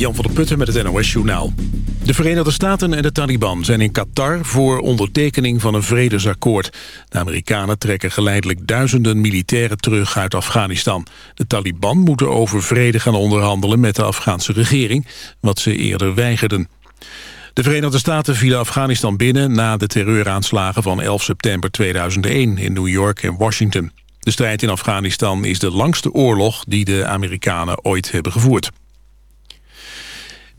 Jan van der Putten met het NOS-journaal. De Verenigde Staten en de Taliban zijn in Qatar voor ondertekening van een vredesakkoord. De Amerikanen trekken geleidelijk duizenden militairen terug uit Afghanistan. De Taliban moeten over vrede gaan onderhandelen met de Afghaanse regering, wat ze eerder weigerden. De Verenigde Staten vielen Afghanistan binnen na de terreuraanslagen van 11 september 2001 in New York en Washington. De strijd in Afghanistan is de langste oorlog die de Amerikanen ooit hebben gevoerd.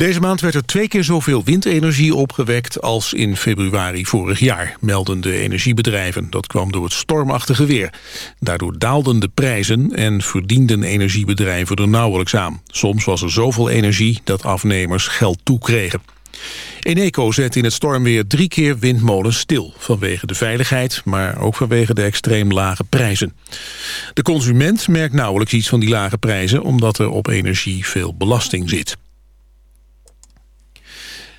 Deze maand werd er twee keer zoveel windenergie opgewekt als in februari vorig jaar, melden de energiebedrijven. Dat kwam door het stormachtige weer. Daardoor daalden de prijzen en verdienden energiebedrijven er nauwelijks aan. Soms was er zoveel energie dat afnemers geld toekregen. Eneco zet in het stormweer drie keer windmolens stil... vanwege de veiligheid, maar ook vanwege de extreem lage prijzen. De consument merkt nauwelijks iets van die lage prijzen... omdat er op energie veel belasting zit.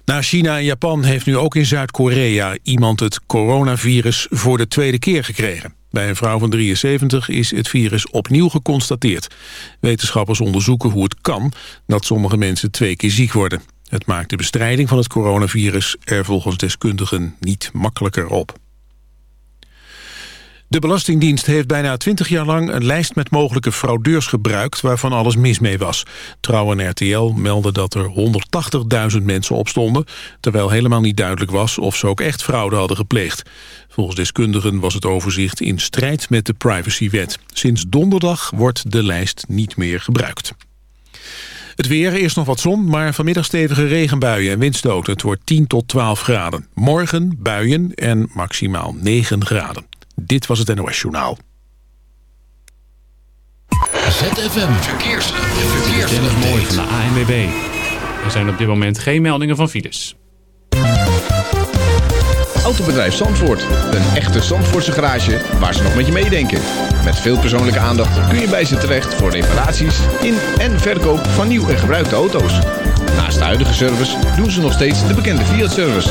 Na China en Japan heeft nu ook in Zuid-Korea iemand het coronavirus voor de tweede keer gekregen. Bij een vrouw van 73 is het virus opnieuw geconstateerd. Wetenschappers onderzoeken hoe het kan dat sommige mensen twee keer ziek worden. Het maakt de bestrijding van het coronavirus er volgens deskundigen niet makkelijker op. De Belastingdienst heeft bijna 20 jaar lang een lijst met mogelijke fraudeurs gebruikt waarvan alles mis mee was. Trouw en RTL melden dat er 180.000 mensen opstonden, terwijl helemaal niet duidelijk was of ze ook echt fraude hadden gepleegd. Volgens deskundigen was het overzicht in strijd met de privacywet. Sinds donderdag wordt de lijst niet meer gebruikt. Het weer, eerst nog wat zon, maar vanmiddag stevige regenbuien en windstoten. Het wordt 10 tot 12 graden. Morgen buien en maximaal 9 graden. Dit was het NOS Journaal. ZFM Verkeers. Verkeers. Mooi van de ANWB. Er zijn op dit moment geen meldingen van files. Autobedrijf Zandvoort. Een echte Zandvoortse garage waar ze nog met je meedenken. Met veel persoonlijke aandacht kun je bij ze terecht voor reparaties in en verkoop van nieuw en gebruikte auto's. Naast de huidige service doen ze nog steeds de bekende Fiat-service.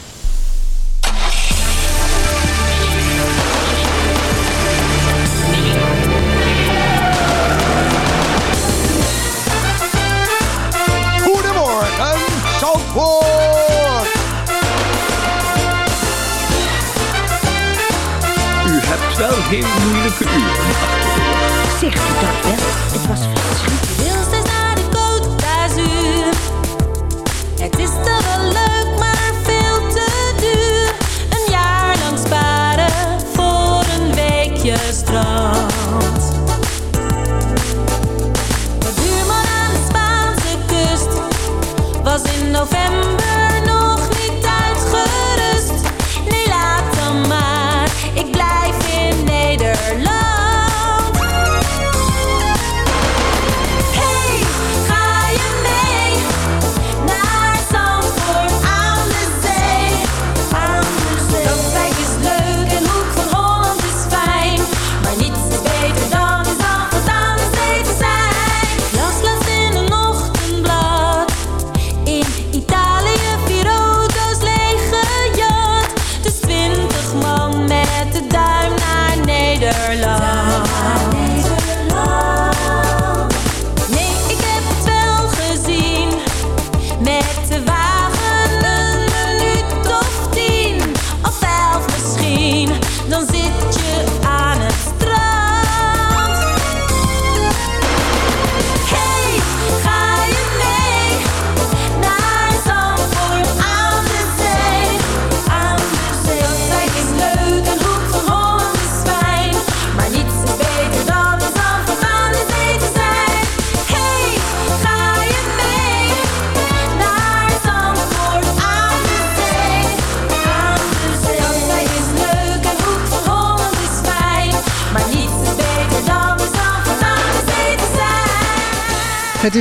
Wel geen moeilijke uren. Zeg je dat wel?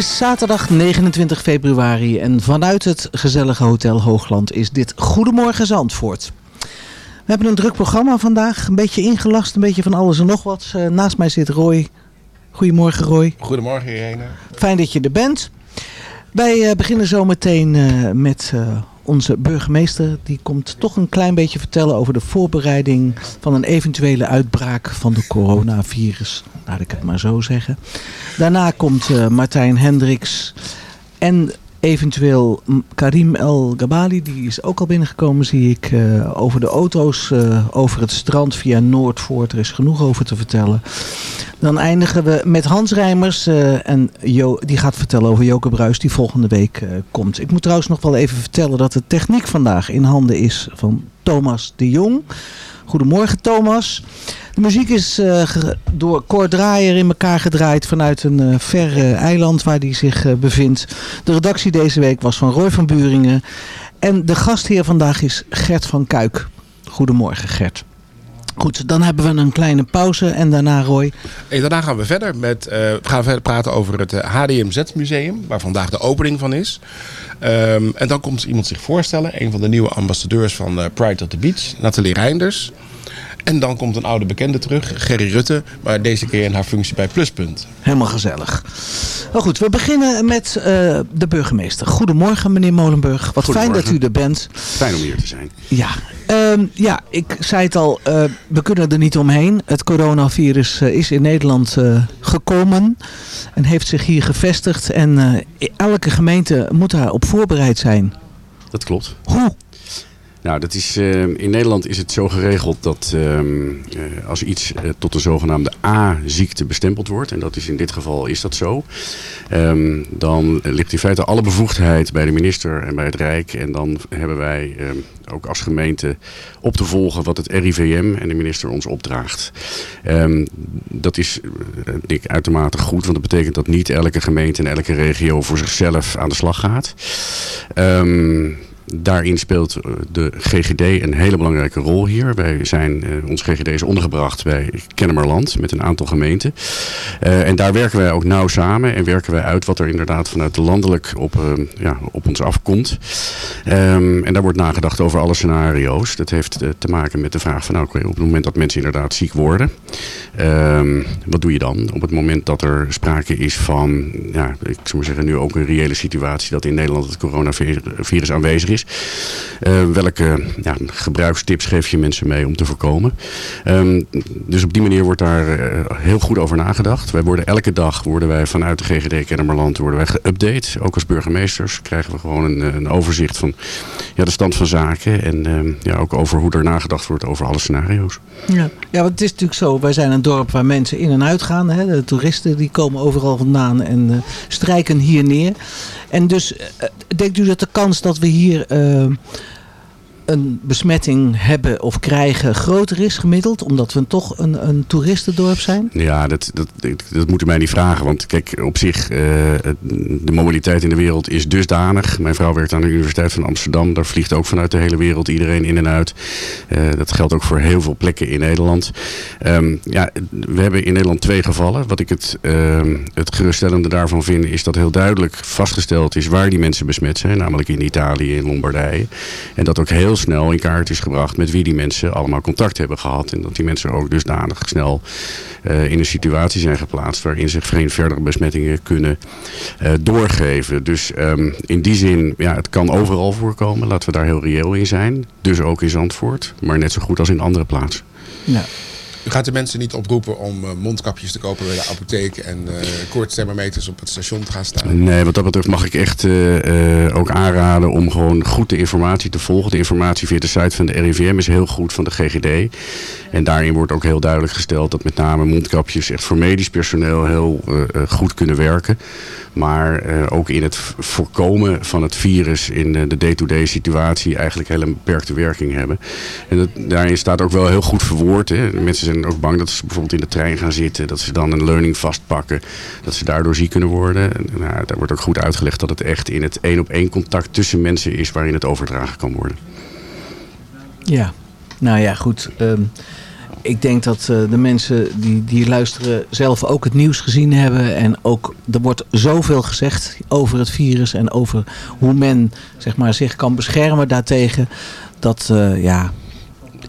Is zaterdag 29 februari en vanuit het gezellige Hotel Hoogland is dit Goedemorgen Zandvoort. We hebben een druk programma vandaag, een beetje ingelast, een beetje van alles en nog wat. Eh, naast mij zit Roy. Goedemorgen Roy. Goedemorgen Irene. Fijn dat je er bent. Wij eh, beginnen zo meteen eh, met onze burgemeester. Die komt toch een klein beetje vertellen over de voorbereiding van een eventuele uitbraak van de coronavirus. Laat ik het maar zo zeggen. Daarna komt eh, Martijn Hendricks en eventueel Karim El Gabali. Die is ook al binnengekomen zie ik. eh, over de auto's eh, over het strand via Noordvoort. Er is genoeg over te vertellen. Dan eindigen we met Hans Rijmers. eh, en jo die gaat vertellen over Joke Bruis die volgende week komt. Ik moet trouwens nog wel even vertellen dat de techniek vandaag in handen is van Thomas de Jong. Goedemorgen Thomas. De muziek is eh, door Cor Draaier in elkaar gedraaid vanuit een eh ver eiland waar hij zich eh, bevindt. De redactie deze week was van Roy van Buringen. En de gastheer vandaag is Gert van Kuik. Goedemorgen Gert. Goed, dan hebben we een kleine pauze en daarna Roy. En daarna gaan we verder met eh, we gaan verder praten over het eh, HDMZ museum, waar vandaag de opening van is. Ehm, en dan komt iemand zich voorstellen, een van de nieuwe ambassadeurs van eh, Pride at the Beach, Nathalie Reinders. En dan komt een oude bekende terug, Gerry Rutte, maar deze keer in haar functie bij Pluspunt. Helemaal gezellig. Nou goed, we beginnen met eh, de burgemeester. Goedemorgen meneer Molenburg. Wat fijn dat u er bent. Fijn om hier te zijn. Ja, ehm, ja ik zei het al, eh, we kunnen er niet omheen. Het coronavirus eh, is in Nederland eh, gekomen en heeft zich hier gevestigd. En eh, elke gemeente moet daarop voorbereid zijn. Dat klopt. Hoe? Nou, dat is, eh, in Nederland is het zo geregeld dat ehm, eh, als iets eh, tot de zogenaamde A-ziekte bestempeld wordt, en dat is in dit geval is dat zo, ehm, dan ligt in feite alle bevoegdheid bij de minister en bij het Rijk. En dan hebben wij ehm, ook als gemeente op te volgen wat het RIVM en de minister ons opdraagt. Ehm, dat is eh, denk ik uitermate goed, want dat betekent dat niet elke gemeente en elke regio voor zichzelf aan de slag gaat. Ehm, Daarin speelt eh, de GGD een hele belangrijke rol hier. Wij zijn, eh, ons GGD is ondergebracht bij Kennemerland met een aantal gemeenten. Eh, en daar werken wij ook nauw samen en werken wij uit wat er inderdaad vanuit de landelijk op, ja, op ons afkomt. Ehm, en daar wordt nagedacht over alle scenario's. Dat heeft te maken met de vraag van nou, op het moment dat mensen inderdaad ziek worden, ehm, wat doe je dan? Op het moment dat er sprake is van, ja, ik zou maar zeggen nu ook een reële situatie dat in Nederland het coronavirus aanwezig is. Eh, welke ja, gebruikstips geef je mensen mee om te voorkomen? Ehm, dus op die manier wordt daar eh, heel goed over nagedacht. Wij worden elke dag worden wij vanuit de GGD Kennemerland worden geüpdate. Ook als burgemeesters krijgen we gewoon een, een overzicht van ja, de stand van zaken. En ehm, ja, ook over hoe er nagedacht wordt over alle scenario's. Ja. ja, want het is natuurlijk zo. Wij zijn een dorp waar mensen in en uit gaan. Hè. De toeristen die komen overal vandaan en eh, strijken hier neer. En dus eh, denkt u dat de kans dat we hier eh, een besmetting hebben of krijgen groter is gemiddeld? Omdat we toch een, een toeristendorp zijn? Ja, dat, dat, dat, u mij niet vragen. Want kijk, op zich, eh, de mobiliteit in de wereld is dusdanig. Mijn vrouw werkt aan de Universiteit van Amsterdam. Daar vliegt ook vanuit de hele wereld iedereen in en uit. Eh, dat geldt ook voor heel veel plekken in Nederland. Ehm, ja, we hebben in Nederland twee gevallen. Wat ik het, ehm, het geruststellende daarvan vind, is dat heel duidelijk vastgesteld is waar die mensen besmet zijn. Namelijk in Italië, in Lombardije. En dat ook heel snel in kaart is gebracht met wie die mensen allemaal contact hebben gehad. En dat die mensen ook dusdanig snel eh, in een situatie zijn geplaatst waarin ze geen verdere besmettingen kunnen eh, doorgeven. Dus ehm, in die zin, ja, het kan overal voorkomen. Laten we daar heel reëel in zijn. Dus ook in Zandvoort, maar net zo goed als in andere plaatsen. Ja. Gaat de mensen niet oproepen om eh, mondkapjes te kopen bij de apotheek en uh, koortsthermometers op het station te gaan staan? Nee, wat dat betreft mag ik echt uh, ook aanraden om gewoon goed de informatie te volgen. De informatie via de site van de RIVM is heel goed van de GGD. En daarin wordt ook heel duidelijk gesteld dat met name mondkapjes echt voor medisch personeel heel goed kunnen werken. Maar ook in het voorkomen van het virus in de day-to-day -day situatie eigenlijk hele beperkte werking hebben. En dat, daarin staat ook wel heel goed verwoord. Hè. Mensen zijn ook bang dat ze bijvoorbeeld in de trein gaan zitten. Dat ze dan een leuning vastpakken. Dat ze daardoor ziek kunnen worden. Nou, daar wordt ook goed uitgelegd dat het echt in het één op één contact tussen mensen is waarin het overdragen kan worden. Ja, nou ja, goed. Um, ik denk dat eh, de mensen die, die luisteren zelf ook het nieuws gezien hebben. En ook, er wordt zoveel gezegd over het virus en over hoe men zeg maar, zich kan beschermen daartegen. Dat, eh, ja,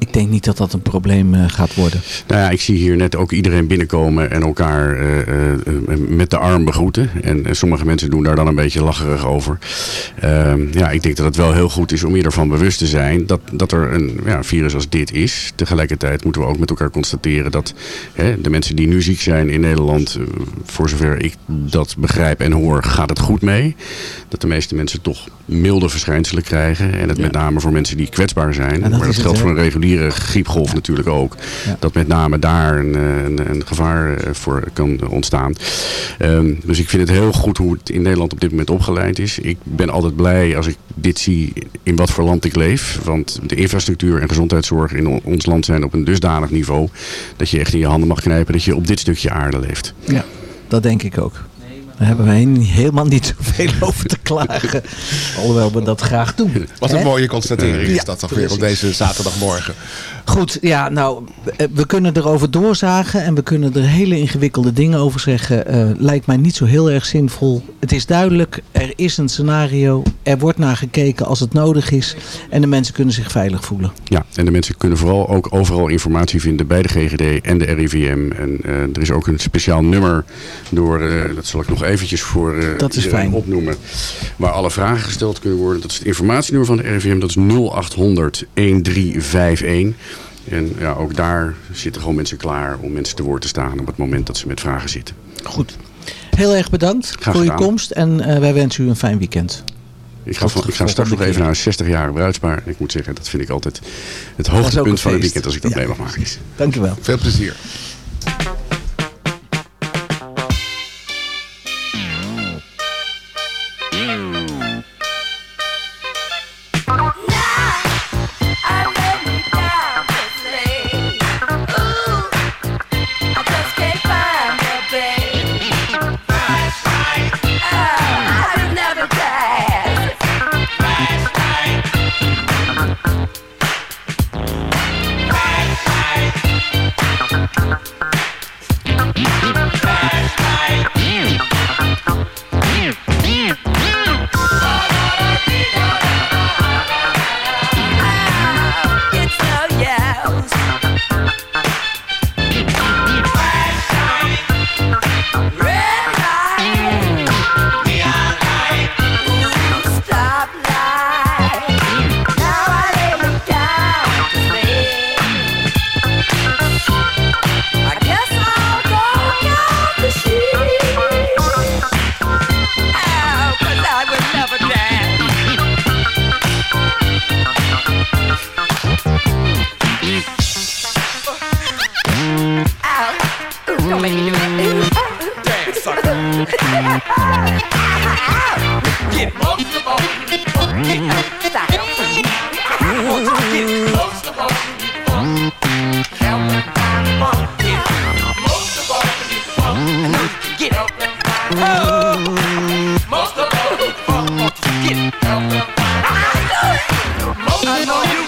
ik denk niet dat dat een probleem eh, gaat worden. Nou ja, ik zie hier net ook iedereen binnenkomen en elkaar eh, eh, met de arm begroeten. En sommige mensen doen daar dan een beetje lacherig over. Ehm, ja, ik denk dat het wel heel goed is om je ervan bewust te zijn dat, dat er een ja, virus als dit is. Tegelijkertijd moeten we ook met elkaar constateren dat hè, de mensen die nu ziek zijn in Nederland, voor zover ik dat begrijp en hoor, gaat het goed mee. Dat de meeste mensen toch milde verschijnselen krijgen. En het met name voor mensen die kwetsbaar zijn. dat maar dat het, geldt voor een reguliere griepgolf natuurlijk ook. Dat met name daar een, eh, een, een gevaar eh, voor kan ontstaan. Ehm, dus ik vind het heel goed hoe het in Nederland op dit moment opgeleid is. Ik ben altijd blij als ik dit zie in wat voor land ik leef. Want de infrastructuur en gezondheidszorg in on- ons land zijn op een dusdanig niveau... dat je echt in je handen mag knijpen dat je op dit stukje aarde leeft. Ja, dat denk ik ook. Daar hebben wij helemaal niet zoveel over te klagen. Alhoewel we dat graag doen. Wat een Hè? mooie constatering is Ja, dat toch weer op deze zaterdagmorgen. Goed, ja, nou, eh, we kunnen erover doorzagen en we kunnen er hele ingewikkelde dingen over zeggen. Eh, lijkt mij niet zo heel erg zinvol. Het is duidelijk, er is een scenario, er wordt naar gekeken als het nodig is en de mensen kunnen zich veilig voelen. Ja, en de mensen kunnen vooral ook overal informatie vinden bij de GGD en de RIVM. En eh, er is ook een speciaal nummer door, eh, dat zal ik nog eventjes voor eh, Dat is iedereen fijn. opnoemen. Waar alle vragen gesteld kunnen worden. Dat is het informatienummer van de RIVM, dat is 0800 1351. En ja, ook daar zitten gewoon mensen klaar om mensen te woord te staan op het moment dat ze met vragen zitten. Goed. Heel erg bedankt voor je komst en eh, wij wensen u een fijn weekend. Ik ga, van, ik ga straks nog even naar een 60 jarige bruidspaar. En ik moet zeggen, dat vind ik altijd het hoogtepunt van het weekend als ik dat Ja. mee mag maken. Dankjewel. Veel plezier. Most of all. Get. Help me find fun. Most I you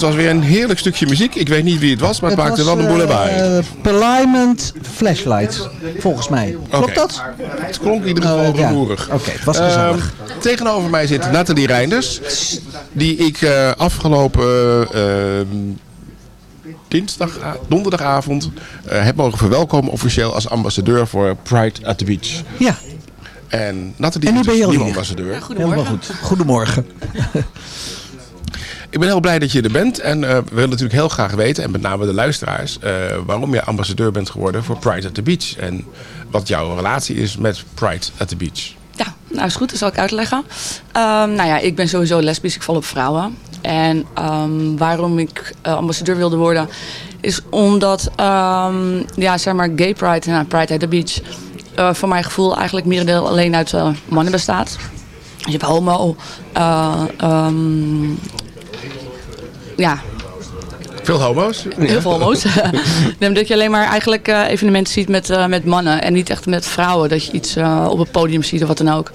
dat was weer een heerlijk stukje muziek. Ik weet niet wie het was, maar het, maakte wel een boel erbij. Uh, Peliament Flashlight, volgens mij. Klopt dat? Het klonk in ieder geval Eh, ja. rumoerig. Oké, het was gezellig. Ehm, tegenover mij zit Nathalie Reinders. Die ik eh, afgelopen eh, dinsdag, donderdagavond eh, heb mogen verwelkomen officieel als ambassadeur voor Pride at the Beach. Ja. En Nathalie En nu is ben je dus al nieuwe hier. ambassadeur. Helemaal goed. Goedemorgen. Ik ben heel blij dat je er bent. En eh, we willen natuurlijk heel graag weten, en met name de luisteraars, eh, waarom je ambassadeur bent geworden voor Pride at the Beach. En wat jouw relatie is met Pride at the Beach. Ja, nou is goed, dat zal ik uitleggen. Ehm, nou ja, ik ben sowieso lesbisch, ik val op vrouwen. En ehm, waarom ik eh, ambassadeur wilde worden, is omdat, ehm, ja, zeg maar, gay pride, nou, pride at the beach, voor mijn gevoel eigenlijk merendeel alleen uit mannen bestaat. Dus je hebt homo, ja, Veel homo's? Heel veel homo's. Dat je alleen maar eigenlijk eh, evenementen ziet met, eh, met mannen en niet echt met vrouwen. Dat je iets eh, op het podium ziet of wat dan ook.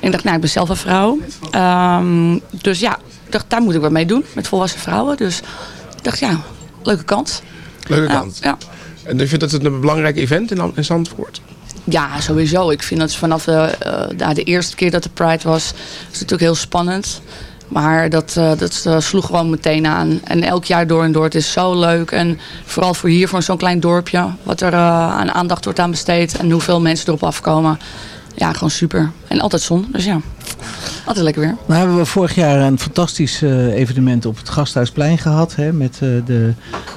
En ik dacht, nou, ik ben zelf een vrouw. Ehm, dus ja, ik dacht, daar moet ik wat mee doen met volwassen vrouwen. Dus ik dacht, ja, leuke kans. Leuke Ja, kant. Ja. En je vindt dat het een belangrijk event in, in Zandvoort? Ja, sowieso. Ik vind dat vanaf de, de eerste keer dat de Pride was, is het natuurlijk heel spannend. Maar dat, eh, dat eh, sloeg gewoon meteen aan. En elk jaar door en door. Het is zo leuk. En vooral voor hier, voor zo'n klein dorpje. Wat er eh, aan aandacht wordt aan besteed. En hoeveel mensen erop afkomen. Ja, gewoon super. En altijd zon. Dus ja, altijd lekker weer. Nou hebben we vorig jaar een fantastisch eh, evenement op het Gasthuisplein gehad. Hè, met eh, de, de,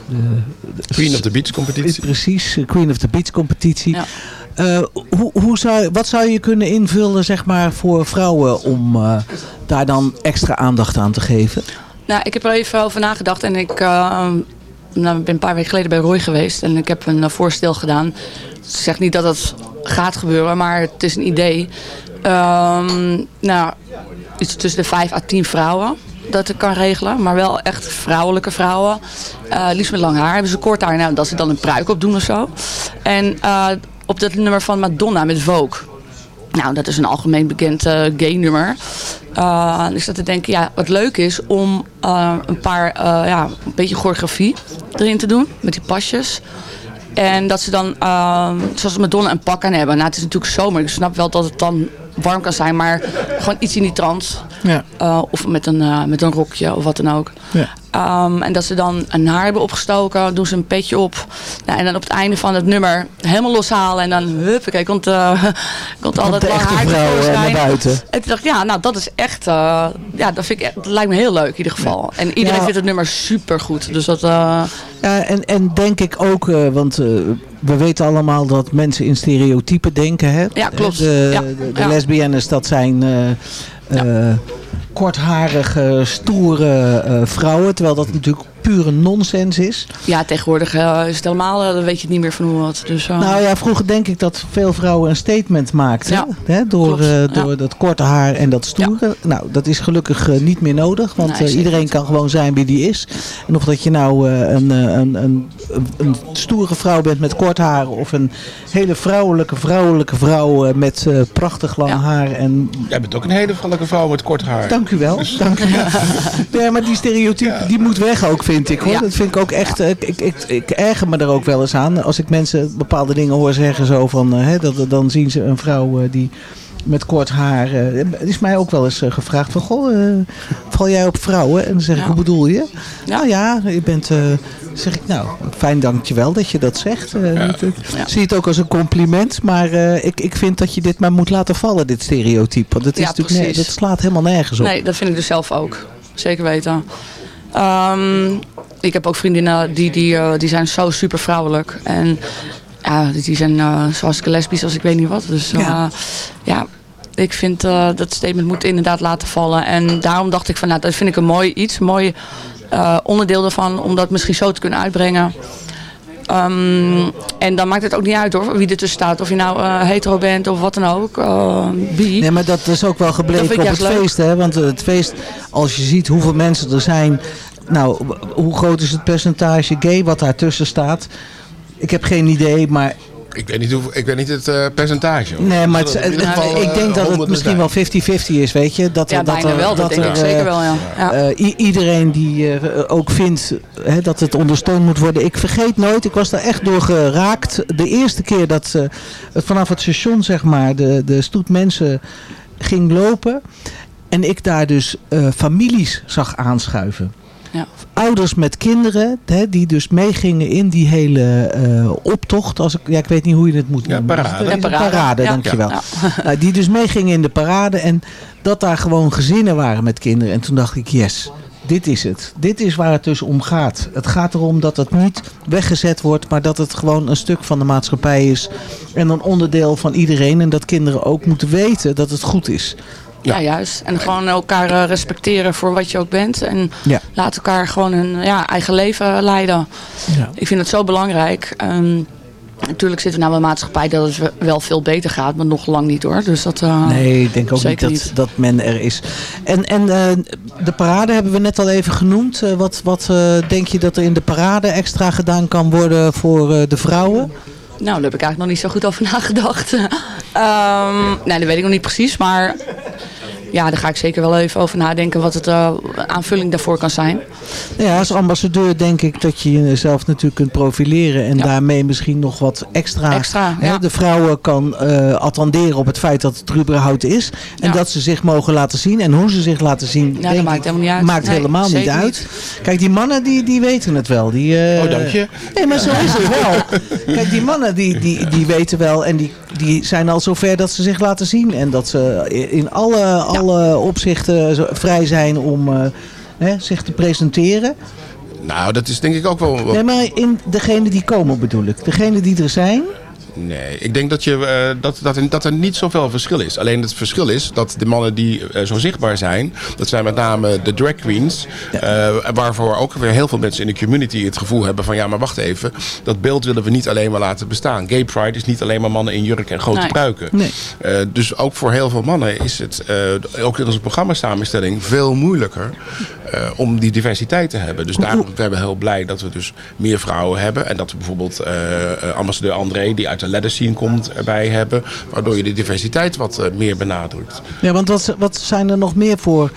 de- Queen of the Beach competitie. Precies, eh, Queen of the Beach competitie. Eh, hoe, hoe zou, wat zou je kunnen invullen zeg maar, voor vrouwen om eh, daar dan extra aandacht aan te geven? Nou, ik heb er even over nagedacht. En ik eh, nou, ik ben een paar weken geleden bij Roy geweest. En ik heb een voorstel gedaan. Ik zeg niet dat het gaat gebeuren, maar het is een idee. Ehm, nou, iets tussen de 5 à 10 vrouwen dat ik kan regelen. Maar wel echt vrouwelijke vrouwen. Eh, liefst met lang haar. Hebben ze kort haar, nou, dat ze dan een pruik op doen of zo. En eh, op dat nummer van Madonna met Vogue. Nou, dat is een algemeen bekend eh, gay nummer. Dus dat te denken, ja, wat leuk is om een paar, ja, een beetje choreografie erin te doen. Met die pasjes. En dat ze dan, zoals Madonna, een pak aan hebben. Nou, het is natuurlijk zomer. Ik snap wel dat het dan warm kan zijn. Maar gewoon iets in die trant. Ja. Uh, of met een, uh, met een rokje of wat dan ook. Ja. Um, en dat ze dan een haar hebben opgestoken, doen ze een petje op. Nou, en dan op het einde van het nummer helemaal loshalen. En dan, huppakee, komt, uh, komt al dat lang haar eh, naar buiten. En toen dacht ja, nou dat is echt, ja, dat, vind ik, dat lijkt me heel leuk in ieder geval. En iedereen vindt het nummer super goed. Dus dat, Ja, en, en denk ik ook, eh, want eh, we weten allemaal dat mensen in stereotypen denken. Hè? Ja, klopt. De, Ja, de, de ja. lesbiennes, dat zijn eh, eh, kortharige, stoere eh, vrouwen. Terwijl dat natuurlijk pure nonsens is. ja, tegenwoordig uh, is het helemaal, uh, dan weet je het niet meer van hoe wat. Dus, uh, Nou ja, vroeger denk ik dat veel vrouwen een statement maakten. Ja, hè, door eh, ja. door dat korte haar en dat stoere. Nou, dat is gelukkig eh, niet meer nodig. Want Nee, eh, iedereen kan gewoon zijn wie die is. En of dat je nou eh, een, eh, een, een, een stoere vrouw bent met kort haar. Of een hele vrouwelijke, vrouwelijke vrouw eh, met eh, prachtig lang haar. En Jij bent ook een hele vrouwelijke vrouw met kort haar. Dank u wel. Dank u wel. Ja, maar die stereotype die moet weg ook, vind ik. Hoor. Ja. Dat vind ik ook echt. eh, Ik, ik, ik, ik erger me er ook wel eens aan. Als ik mensen bepaalde dingen hoor zeggen zo van. eh, hè, dat, dan zien ze een vrouw eh, die met kort haar. Het is mij ook wel eens gevraagd van. Goh, val jij op vrouwen? En dan zeg ik, hoe bedoel je? Nou ja, je bent. zeg ik, nou, fijn dankjewel dat je dat zegt. Het- het- Zie het ook als een compliment. Maar ik, ik vind dat je dit maar moet laten vallen, dit stereotype. Want het is Ja, natuurlijk ne- precies. dat slaat helemaal nergens op. Nee, dat vind ik dus zelf ook. Zeker weten. Ehm, ik heb ook vriendinnen die, die, eh, die zijn zo super vrouwelijk. En ja, die zijn uh, zo hartstikke lesbisch als ik weet niet wat. Dus Ja. ja, ja ik vind eh, dat statement moet inderdaad laten vallen. En daarom dacht ik van, nou, dat vind ik een mooi iets. Een mooi eh, onderdeel ervan om dat misschien zo te kunnen uitbrengen. Ehm, en dan maakt het ook niet uit hoor, wie er tussen staat. Of je nou eh, hetero bent of wat dan ook. eh, bi. Nee, maar dat is ook wel gebleken op het leuk. feest. Hè? Want eh, het feest, als je ziet hoeveel mensen er zijn. Nou, hoe groot is het percentage gay wat daartussen staat? Ik heb geen idee, maar Ik weet niet, hoe, ik weet niet het eh, percentage. hoor. Nee, maar het, het- geval, ik eh, denk dat het misschien wel 50-50 is, weet je. Dat, Ja, dat bijna er, wel, dat denk ik er, zeker eh, wel, ja. Eh, iedereen die eh, ook vindt hè, dat het ondersteund moet worden. Ik vergeet nooit, ik was daar echt door geraakt. De eerste keer dat eh, vanaf het station, zeg maar, de, de stoet mensen ging lopen. En ik daar dus eh, families zag aanschuiven. Ja. Ouders met kinderen, hè, die dus meegingen in die hele eh, optocht. Als ik, ja, ik weet niet hoe je het moet noemen. parade. Ja, het parade. parade, Ja. dankjewel. Ja. Nou, die dus meegingen in de parade en dat daar gewoon gezinnen waren met kinderen. En toen dacht ik, yes, dit is het. Dit is waar het dus om gaat. Het gaat erom dat het niet weggezet wordt, maar dat het gewoon een stuk van de maatschappij is. En een onderdeel van iedereen. En dat kinderen ook moeten weten dat het goed is. Ja. juist. En gewoon elkaar eh, respecteren voor wat je ook bent. En Ja. laat elkaar gewoon hun ja, eigen leven leiden. Ja. Ik vind het zo belangrijk. Ehm, natuurlijk zitten we nou in een maatschappij dat het we- wel veel beter gaat, maar nog lang niet hoor. Dus dat, eh, Nee, ik denk ook niet dat, dat men er is. En, en eh, de parade hebben we net al even genoemd. Wat wat denk je dat er in de parade extra gedaan kan worden voor de vrouwen? Nou, daar heb ik eigenlijk nog niet zo goed over nagedacht. Ehm nee, dat weet ik nog niet precies. Maar ja, daar ga ik zeker wel even over nadenken wat het eh, aanvulling daarvoor kan zijn. Nou Ja, als ambassadeur denk ik dat je jezelf natuurlijk kunt profileren. En daarmee misschien nog wat extra, Extra, hè, ja. de vrouwen kan eh, attenderen op het feit dat het er überhaupt is. En Ja. dat ze zich mogen laten zien. En hoe ze zich laten zien, dat denk maakt ik, helemaal niet uit. maakt Nee, helemaal niet uit. niet. Kijk, die mannen die, die weten het wel. Die, eh, Oh, dank je. Nee, maar zo is het wel. Kijk, die mannen die, die, die weten wel en die, die zijn al zover dat ze zich laten zien. En dat ze in alle, alle opzichten vrij zijn om eh, hè, zich te presenteren. Nou, dat is denk ik ook wel... wel- Nee, maar in degene die komen bedoel ik. Degene die er zijn. Nee, ik denk dat, je, eh, dat, dat, er, dat er niet zoveel verschil is. Alleen het verschil is dat de mannen die eh, zo zichtbaar zijn... dat zijn met name de drag queens... eh, waarvoor ook weer heel veel mensen in de community het gevoel hebben van... ja, maar wacht even, dat beeld willen we niet alleen maar laten bestaan. Gay pride is niet alleen maar mannen in jurk en grote Nee. pruiken. Nee. Dus ook voor heel veel mannen is het, ook in onze programmasamenstelling... veel moeilijker om die diversiteit te hebben. Dus daarom zijn we heel blij dat we dus meer vrouwen hebben. En dat we bijvoorbeeld ambassadeur André, die uit de scene komt, erbij hebben. Waardoor je de diversiteit wat eh, meer benadrukt. Ja, want wat, wat zijn er nog meer voor...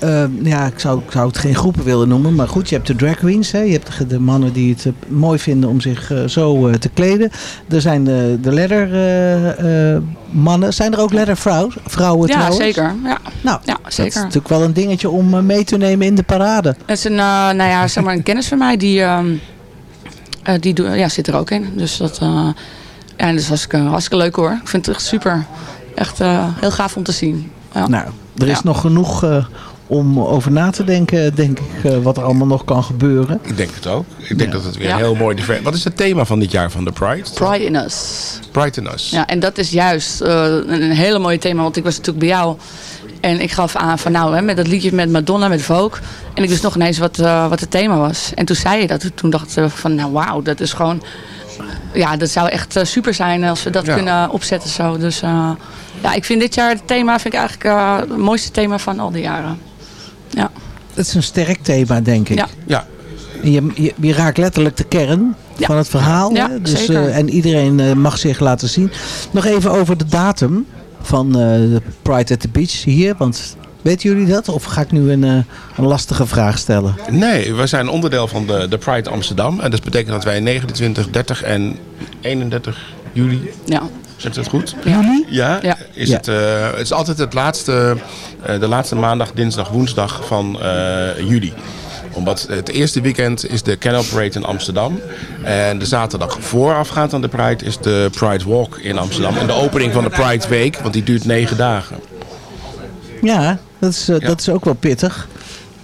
eh, ja, ik zou, ik zou het geen groepen willen noemen. Maar goed, je hebt de drag queens. Hè? Je hebt de, de mannen die het eh, mooi vinden om zich eh, zo eh, te kleden. Er zijn de, de leather eh, eh, mannen. Zijn er ook leather vrouwen, vrouwen Ja, trouwens? zeker. Ja. Nou, Ja, dat is zeker. natuurlijk wel een dingetje om mee te nemen in de parade. Het is een, nou ja, zeg maar een kennis van mij die, ehm, eh, die doe- ja, zit er ook in. Dus dat, eh, ja, dat is hartstikke, hartstikke leuk hoor. Ik vind het echt super. Echt eh, heel gaaf om te zien. Ja. Nou, er is Ja. nog genoeg eh, om over na te denken, denk ik, eh, wat er allemaal nog kan gebeuren. Ik denk het ook. Ik denk dat het weer Ja. heel mooi. Wat is het thema van dit jaar van de Pride? Pride in us. Pride in Us. Ja, en dat is juist eh, een, een hele mooie thema. Want ik was natuurlijk bij jou. En ik gaf aan van nou, hè, met dat liedje met Madonna, met Vogue. En ik wist nog ineens wat, eh, wat het thema was. En toen zei je dat. Toen dacht ik van nou wauw, dat is gewoon... Ja, dat zou echt eh, super zijn als we dat Ja. kunnen opzetten zo. Dus eh, ja, ik vind dit jaar het thema vind ik eigenlijk eh, het mooiste thema van al die jaren. Ja. Het is een sterk thema, denk ik. Ja. Ja. Je, je, je raakt letterlijk de kern Ja. van het verhaal. Ja, hè? Dus, zeker. eh, en iedereen eh, mag zich laten zien. Nog even over de datum van eh, de Pride at the Beach hier. Want weten jullie dat? Of ga ik nu een, eh, een lastige vraag stellen? Nee, we zijn onderdeel van de, de Pride Amsterdam. En dat betekent dat wij 29, 30 en 31 juli... Ja. Zegt dat goed? Juli? Ja, Ja. Is Ja. Het, eh, het is altijd het laatste, eh, de laatste maandag, dinsdag, woensdag van eh, juli omdat het eerste weekend is de Canal Parade in Amsterdam. En de zaterdag voorafgaand aan de Pride is de Pride Walk in Amsterdam. En de opening van de Pride Week, want die duurt negen dagen. Ja, dat is, eh, dat is ook wel pittig.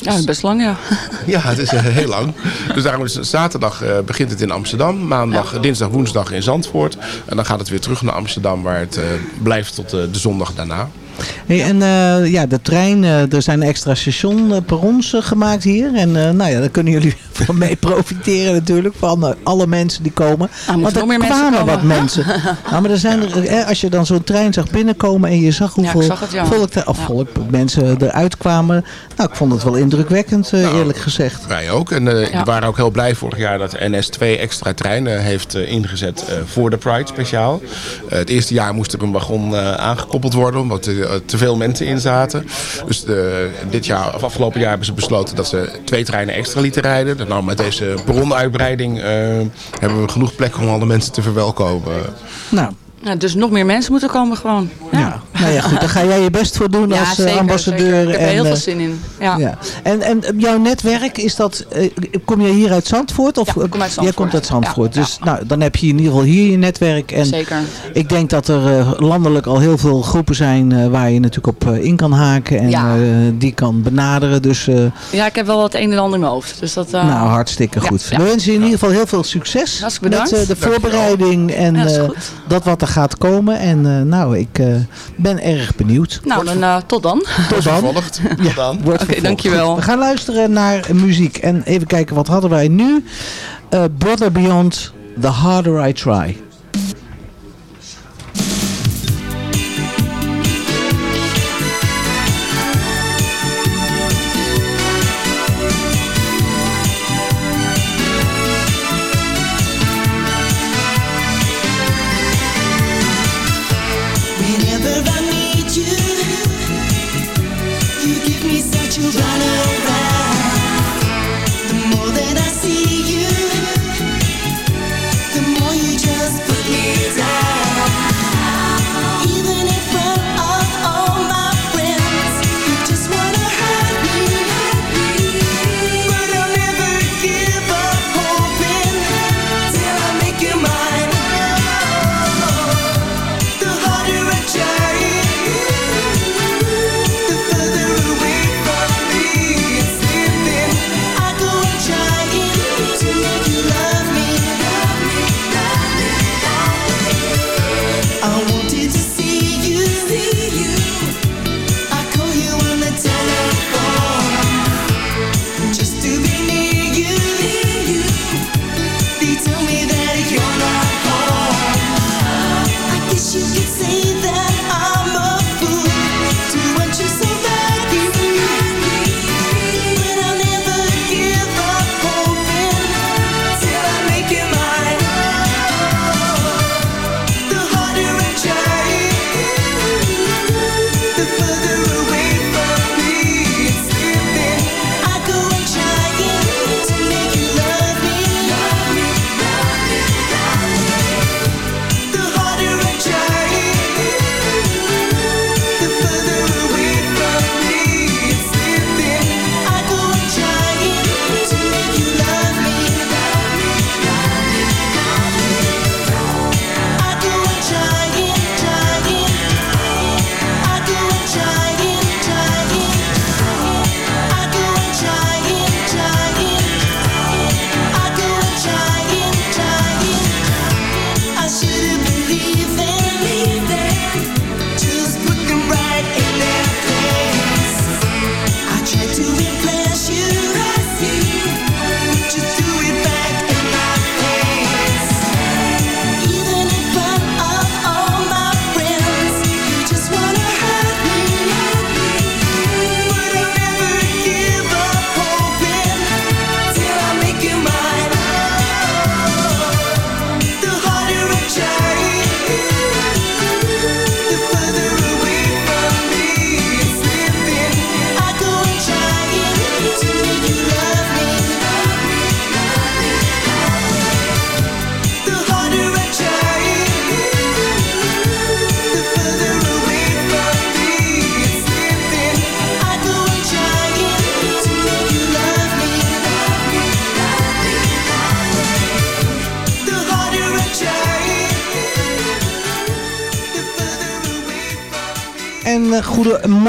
Ja, best lang ja. Ja, het is eh, heel lang. Dus daarom is zaterdag eh, begint het in Amsterdam. Maandag, dinsdag, woensdag in Zandvoort. En dan gaat het weer terug naar Amsterdam waar het eh, blijft tot de zondag daarna. Hey, en eh, ja, de trein, eh, er zijn extra station eh, eh, gemaakt hier. En eh, nou ja, daar kunnen jullie van mee profiteren natuurlijk. Van eh, alle mensen die komen. Ah, Want er meer mensen kwamen komen. wat mensen. nou, maar er zijn er, eh, als je dan zo'n trein zag binnenkomen en je zag hoeveel zag het, ja. volk, er- of volk, mensen eruit kwamen. Nou, ik vond het wel indrukwekkend eh, eerlijk gezegd. Wij ook. En eh, Ja. we waren ook heel blij vorig jaar dat NS twee extra treinen heeft ingezet eh, voor de Pride speciaal. Eh, het eerste jaar moest er een wagon aangekoppeld worden omdat te veel mensen in zaten. Dus eh, dit jaar, of afgelopen jaar hebben ze besloten dat ze twee treinen extra lieten rijden. En nou, met deze perronuitbreiding eh, hebben we genoeg plek om alle mensen te verwelkomen. Nou, Ja, dus nog meer mensen moeten komen gewoon. Ja, nou ja, goed, daar ga jij je best voor doen Ja, als eh, zeker, ambassadeur. zeker. Ik heb er heel en, veel eh, zin in. Ja. Ja. En, en jouw netwerk, is dat, eh, kom je hier uit Zandvoort? Of, Ja, ik kom uit Jij Zandvoort. komt uit Zandvoort. Ja, Dus Nou, dan heb je in ieder geval hier je netwerk. En Zeker. Ik denk dat er landelijk al heel veel groepen zijn eh, waar je natuurlijk op in kan haken. En Ja. eh, die kan benaderen. Dus eh, Ja, ik heb wel wat een en ander in mijn hoofd. Dus dat, nou, hartstikke goed. ja. We wensen je in ieder geval heel veel succes Hartstikke met bedankt. de voorbereiding en Ja, dat eh, dat wat er gaat komen. En eh, nou, ik eh, ben erg benieuwd. Nou, dan eh, tot dan. Tot dan. Vervolgd. Tot dan. Wordt Oké, dankjewel. Goed, We gaan luisteren naar muziek. En even kijken, wat hadden wij nu? Eh, Brother Beyond, The Harder I Try.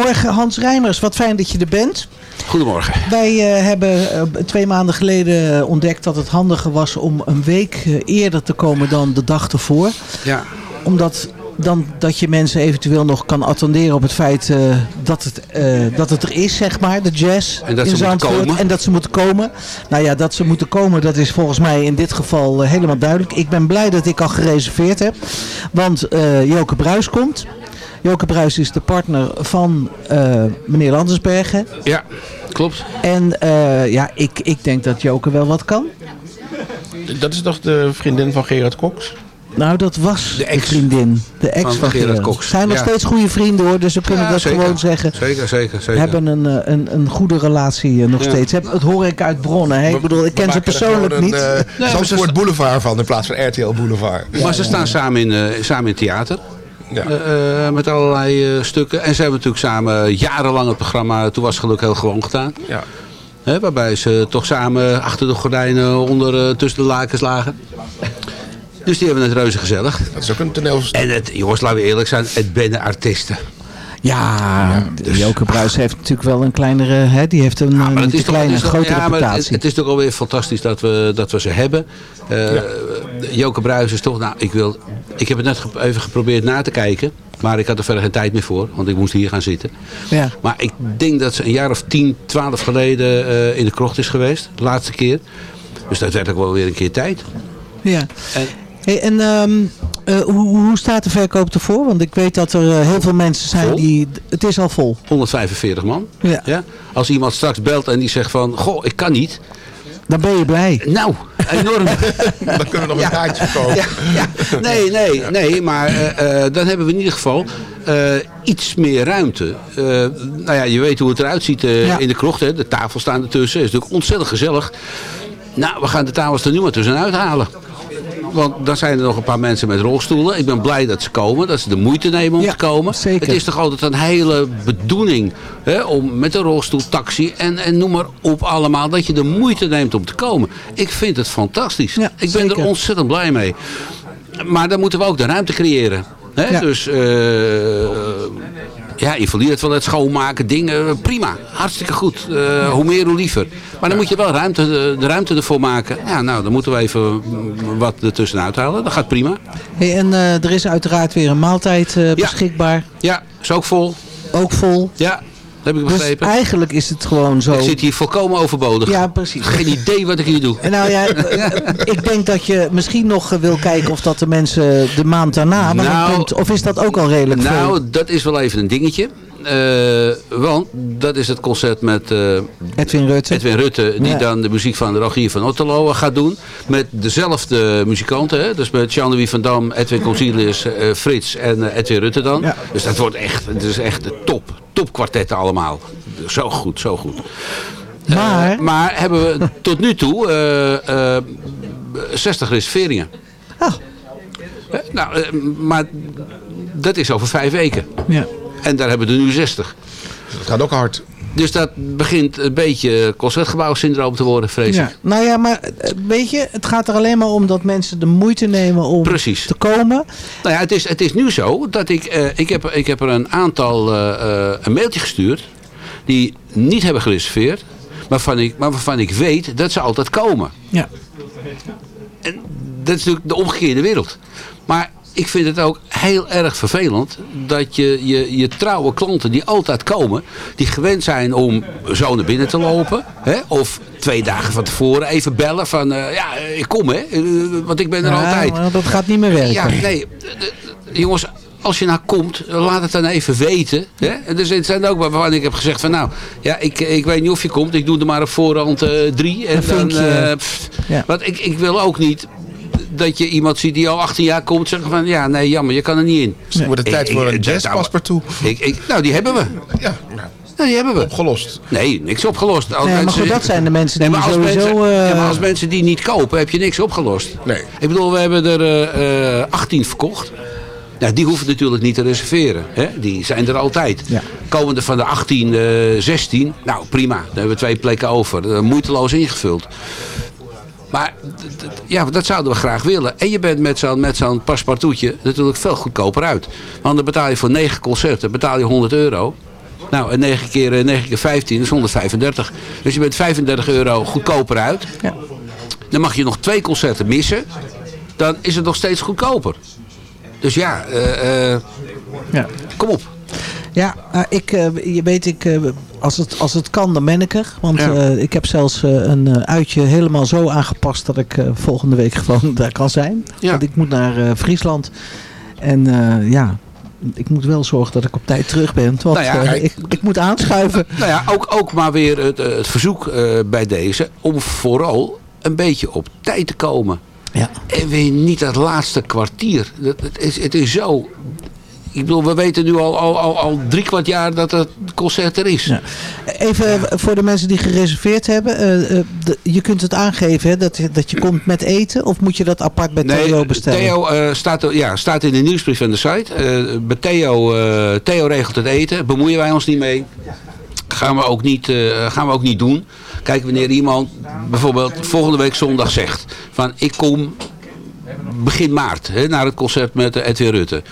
Goedemorgen Hans Rijmers, wat fijn dat je er bent. Goedemorgen. Wij eh, hebben eh, twee maanden geleden eh, ontdekt dat het handiger was om een week eerder te komen dan de dag ervoor. Ja. Omdat dan dat je mensen eventueel nog kan attenderen op het feit dat, het, dat het er is, zeg maar, de jazz En dat in ze moeten komen. En dat ze moeten komen. Nou ja, dat ze moeten komen, dat is volgens mij in dit geval helemaal duidelijk. Ik ben blij dat ik al gereserveerd heb. Want Joke Bruis komt. Joke Bruis is de partner van eh, meneer Landersbergen. Ja, klopt. En eh, ja, ik, ik denk dat Joke wel wat kan. Dat is toch de vriendin van Gerard Cox? Nou, dat was de, vriendin. De ex van, Van Gerard Gerard. Cox. Zijn nog Ja. steeds goede vrienden hoor, dus we kunnen Ja, dat zeker. gewoon zeggen. Zeker, zeker, zeker. hebben een, eh, een, een goede relatie nog Ja. steeds. Heb- Het hoor ik uit bronnen. Hè? Ik bedoel, ik ken ze persoonlijk niet. Een, Nee, uh, ze- Boulevard van in plaats van RTL Boulevard. Maar ze staan samen in, eh, samen in het theater. Eh, eh, met allerlei eh, stukken. En ze hebben natuurlijk samen jarenlang het programma Toen was het geluk heel gewoon gedaan. Ja. Hè, waarbij ze toch samen achter de gordijnen onder, tussen de lakens lagen. Dus die hebben het reuze gezellig. Dat is ook een toneel. En het, jongens, laten we eerlijk zijn, het binnen artiesten. Ja, Joke Bruis heeft natuurlijk wel een kleinere, hè, die heeft een, Maar het is een toch, kleine, het is toch- grote ja, maar reputatie. het, het is toch alweer fantastisch dat we, dat we ze hebben. Eh Joke Bruis is toch, nou, ik, wil, ik heb het net even geprobeerd na te kijken. Maar ik had er verder geen tijd meer voor, want ik moest hier gaan zitten. ja. Maar ik denk dat ze een jaar of 10, 12 geleden eh, in de krocht is geweest. De laatste keer. Dus dat werd ook wel weer een keer tijd. Ja. En- Hey, en ehm, eh, hoe, hoe staat de verkoop ervoor? Want ik weet dat er eh, heel veel mensen zijn Vol? die... Het is al vol. 145 man. Ja. Als iemand straks belt en die zegt van... Goh, ik kan niet. Dan ben je blij. Nou, enorm. Dan kunnen we nog een kaartje verkopen. Ja, ja. Nee, nee, nee, maar eh, eh, dan hebben we in ieder geval eh, iets meer ruimte. Eh, nou ja, je weet hoe het eruit ziet eh, Ja. in de krocht. Hè. De tafels staan ertussen. Het is natuurlijk ontzettend gezellig. Nou, we gaan de tafels er nu maar tussenuit halen. Want dan zijn er nog een paar mensen met rolstoelen. Ik ben blij dat ze komen, dat ze de moeite nemen om Ja, te komen. zeker. Het is toch altijd een hele bedoeling hè, om met een rolstoel, taxi en, en noem maar op allemaal. Dat je de moeite neemt om te komen. Ik vind het fantastisch. Ja, ik ben zeker. er ontzettend blij mee. Maar dan moeten we ook de ruimte creëren. Hè? Ja. Dus eh ja, je het wel het schoonmaken, dingen, prima. Hartstikke goed. Eh, hoe meer, hoe liever. Maar dan moet je wel ruimte, de ruimte ervoor maken. Ja, nou, dan moeten we even wat ertussenuit halen. Dat gaat prima. Hey, en eh, er is uiteraard weer een maaltijd eh, beschikbaar. Ja, is ook vol. Ook vol. Ja, heb ik Dus begrepen. eigenlijk is het gewoon zo... Ik zit hier volkomen overbodig. Ja, precies. Geen idee wat ik hier doe. En Nou ja, ik denk dat je misschien nog eh, wil kijken of dat de mensen de maand daarna... Nou, kunt- of is dat ook al redelijk veel? Nou, dat is wel even een dingetje. Eh, want dat is het concert met eh, Edwin Rutte. Edwin Rutte, die Ja. dan de muziek van Rogier van Otterlo eh, gaat doen. Met dezelfde muzikanten, hè? dus met Jean-Louis van Dam, Edwin Consilius, Frits en Edwin Rutte dan. Ja. Dus dat wordt echt, het is echt de top, topkwartetten allemaal. Zo goed, zo goed. Maar- maar hebben we tot nu toe eh, eh, 60 reserveringen. Eh, nou, maar dat is over vijf weken. Ja. En daar hebben we er nu 60. Dat gaat ook hard. Dus dat begint een beetje concertgebouwsyndroom te worden, vrees Ja. ik. Nou ja, maar eh, weet je, het gaat er alleen maar om dat mensen de moeite nemen om Precies. te komen. Nou ja, het is, het is nu zo dat ik, eh, ik, heb, ik heb er een aantal eh, eh, een mailtje gestuurd die niet hebben gereserveerd, maar waarvan ik, maar waarvan ik weet dat ze altijd komen. Ja. En dat is natuurlijk de omgekeerde wereld. Maar ik vind het ook heel erg vervelend dat je, je, je trouwe klanten die altijd komen, die gewend zijn om zo naar binnen te lopen. Hè, of twee dagen van tevoren even bellen van ja, ik kom hè, eh, want ik ben er Ja, altijd. dat gaat niet meer werken. Ja, nee. Jongens, als je nou komt, laat het dan even weten. Hè? En er zijn- ook waarvan ik heb gezegd van nou, ja, ik, ik weet niet of je komt. Ik doe er maar op voorhand eh, drie. En dan, eh, pff. Ja. Want ik, ik wil ook niet dat je iemand ziet die al 18 jaar komt zeggen van ja, nee, jammer, je kan er niet in. Het wordt het tijd voor een dat- jazzpaspartout. Ik, ik, nou, die hebben we. Ja, Nou, die hebben we. opgelost. Nee, niks opgelost. Als Nee, maar mensen- goed, dat zijn de mensen die Nee, maar als sowieso... mensen, eh, ja, maar als mensen die niet kopen, heb je niks opgelost. Nee. Ik bedoel, we hebben er eh, eh, 18 verkocht. Nou, die hoeven natuurlijk niet te reserveren. Hè? Die zijn er altijd. Ja. Komende van de 18, eh 16, nou prima. Dan hebben we twee plekken over. Eh, moeiteloos ingevuld. Maar ja, dat zouden we graag willen. En je bent met zo'n met zo'n paspartoutje natuurlijk veel goedkoper uit. Want dan betaal je voor 9 concerten betaal je 100 euro. Nou, en 9 keer, eh, 9 keer 15 is 135. Dus je bent 35 euro goedkoper uit. Ja. Dan mag je nog twee concerten missen. Dan is het nog steeds goedkoper. Dus ja, eh, eh, Ja. kom op. Ja, nou, ik, eh, je weet, ik, eh, als, het, als het kan, dan ben ik er. Want Ja. eh, ik heb zelfs eh, een eh, uitje helemaal zo aangepast dat ik eh, volgende week gewoon daar kan zijn. Ja. Want ik moet naar eh, Friesland. En eh, ja, ik moet wel zorgen dat ik op tijd terug ben. Want Nou ja, eh, ik, ik moet aanschuiven. Nou ja, ook, ook maar weer het, eh, het verzoek eh, bij deze om vooral een beetje op tijd te komen. Ja. En weer niet dat laatste kwartier. Dat, het, is, het is zo... Ik bedoel, we weten nu al, al, al, al drie kwart jaar dat het concert er is. Ja. Even voor de mensen die gereserveerd hebben. eh, eh, de- je kunt het aangeven hè, dat, je- dat je komt met eten. Of moet je dat apart bij Theo bestellen? Theo eh, staat, ja, staat in de nieuwsbrief van de site. Bij Theo, Theo regelt het eten. Bemoeien wij ons niet mee. Gaan we ook niet, gaan we ook niet doen. Kijk, wanneer iemand bijvoorbeeld volgende week zondag zegt... van ik kom begin maart hè, naar het concert met Edwin Rutte.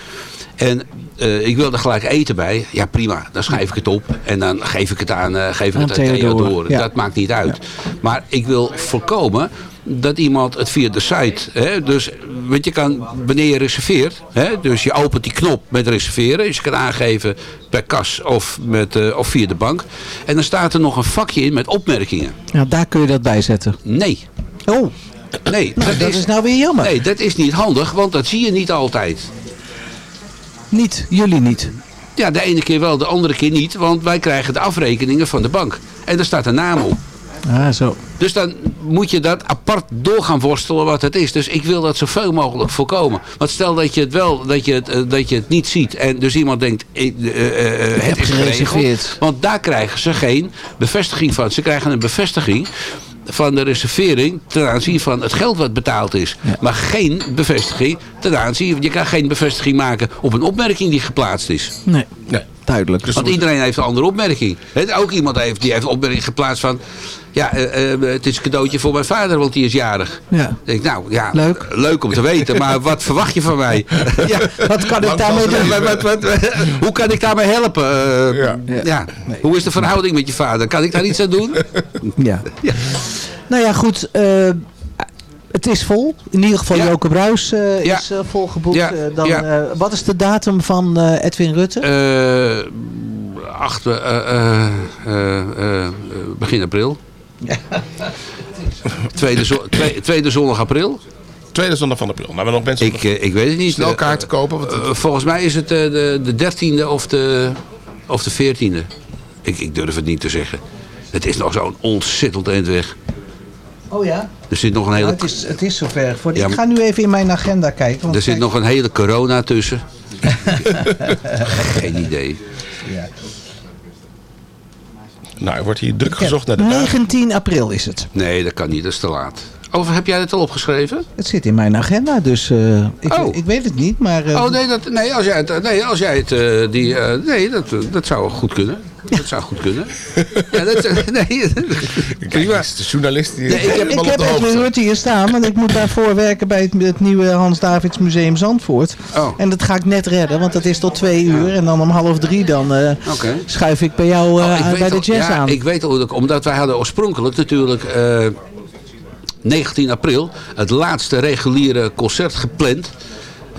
En eh, ik wil er gelijk eten bij. Ja, prima. Dan schrijf ik het op. En dan geef ik het aan, eh, geef ik Aan het aan Theodore, Theodore. ja. Dat maakt niet uit. Maar ik wil voorkomen dat iemand het via de site... Hè, dus want je kan, wanneer je reserveert... Hè, dus je opent die knop met reserveren. Dus je kan aangeven per kas of, met, eh, of via de bank. En dan staat er nog een vakje in met opmerkingen. Ja, daar kun je dat bij zetten. Nee. Oh, Nee, nou, dat is nou weer jammer. Nee, dat is niet handig, want dat zie je niet altijd. Niet, jullie niet. Ja, de ene keer wel, de andere keer niet, want wij krijgen de afrekeningen van de bank. En daar staat een naam op. Ah, zo. Dus dan moet je dat apart door gaan worstelen wat het is. Dus ik wil dat zoveel mogelijk voorkomen. Want stel dat je het wel, dat je het, eh, dat je het niet ziet. En dus iemand denkt, eh, eh, het is geregeld. gereserveerd. Want daar krijgen ze geen bevestiging van. Ze krijgen een bevestiging van de reservering ten aanzien van het geld wat betaald is. Maar geen bevestiging ten aanzien, je kan geen bevestiging maken op een opmerking die geplaatst is. Nee, Nee. duidelijk. Want iedereen heeft een andere opmerking. He, ook iemand heeft, die heeft een opmerking geplaatst van... Ja, eh, eh, het is een cadeautje voor mijn vader, want die is jarig. Ja. Ik denk, nou ja, Leuk. leuk om te weten, maar wat verwacht je van mij? ja, Wat kan ik daarmee doen? ze wat, wat, wat- hoe kan ik daarmee helpen? Eh, Ja. ja. Hoe is de verhouding met je vader? Kan ik daar iets aan doen? Ja. Ja. Nou ja, goed. eh, het is vol. In ieder geval Ja. Joke Bruis eh, Ja. is eh, volgeboekt. Ja. Dan, Ja. wat is de datum van eh, Edwin Rutte? Eh, acht, eh, eh, eh, eh, begin april. Tweede, zo- twee- tweede zondag april. Tweede zondag van april. Nou, we nog mensen Ik, eh, ik weet het niet. snel Eh, kaarten kopen. Want Eh, volgens mij is het eh, de, de 13e of de, of de 14e. Ik, ik durf het niet te zeggen. Het is nog zo'n ontzettend eind weg. Oh ja? Er zit nog een hele, Nou, het, is, het is zover. Voor Ja, ik ga nu even in mijn agenda kijken. Want er zit kijk, nog een hele corona tussen. Geen idee. Nou, er wordt hier druk gezocht naar de dagen. 19 april is het. Nee, dat kan niet. Dat is te laat. Of heb jij het al opgeschreven? Het zit in mijn agenda, dus eh, ik, Oh. ik weet het niet. Maar, eh, Oh nee, dat, nee, als jij het, nee, als jij het eh, die, eh, nee, dat, dat zou goed kunnen. Dat zou goed kunnen. Ja, dat, nee, Prima. is de journalist die Nee, ik heb- ik heb. Edwin Rutte hier staan, want ik moet daarvoor werken bij het, het nieuwe Hans Davids Museum Zandvoort. Oh. En dat ga ik net redden, want dat is tot twee uur. En dan om half drie dan eh, schuif ik bij jou Oh, ik weet bij de al- jazz ja, aan. Ik weet dat- omdat wij hadden oorspronkelijk natuurlijk eh, 19 april het laatste reguliere concert gepland.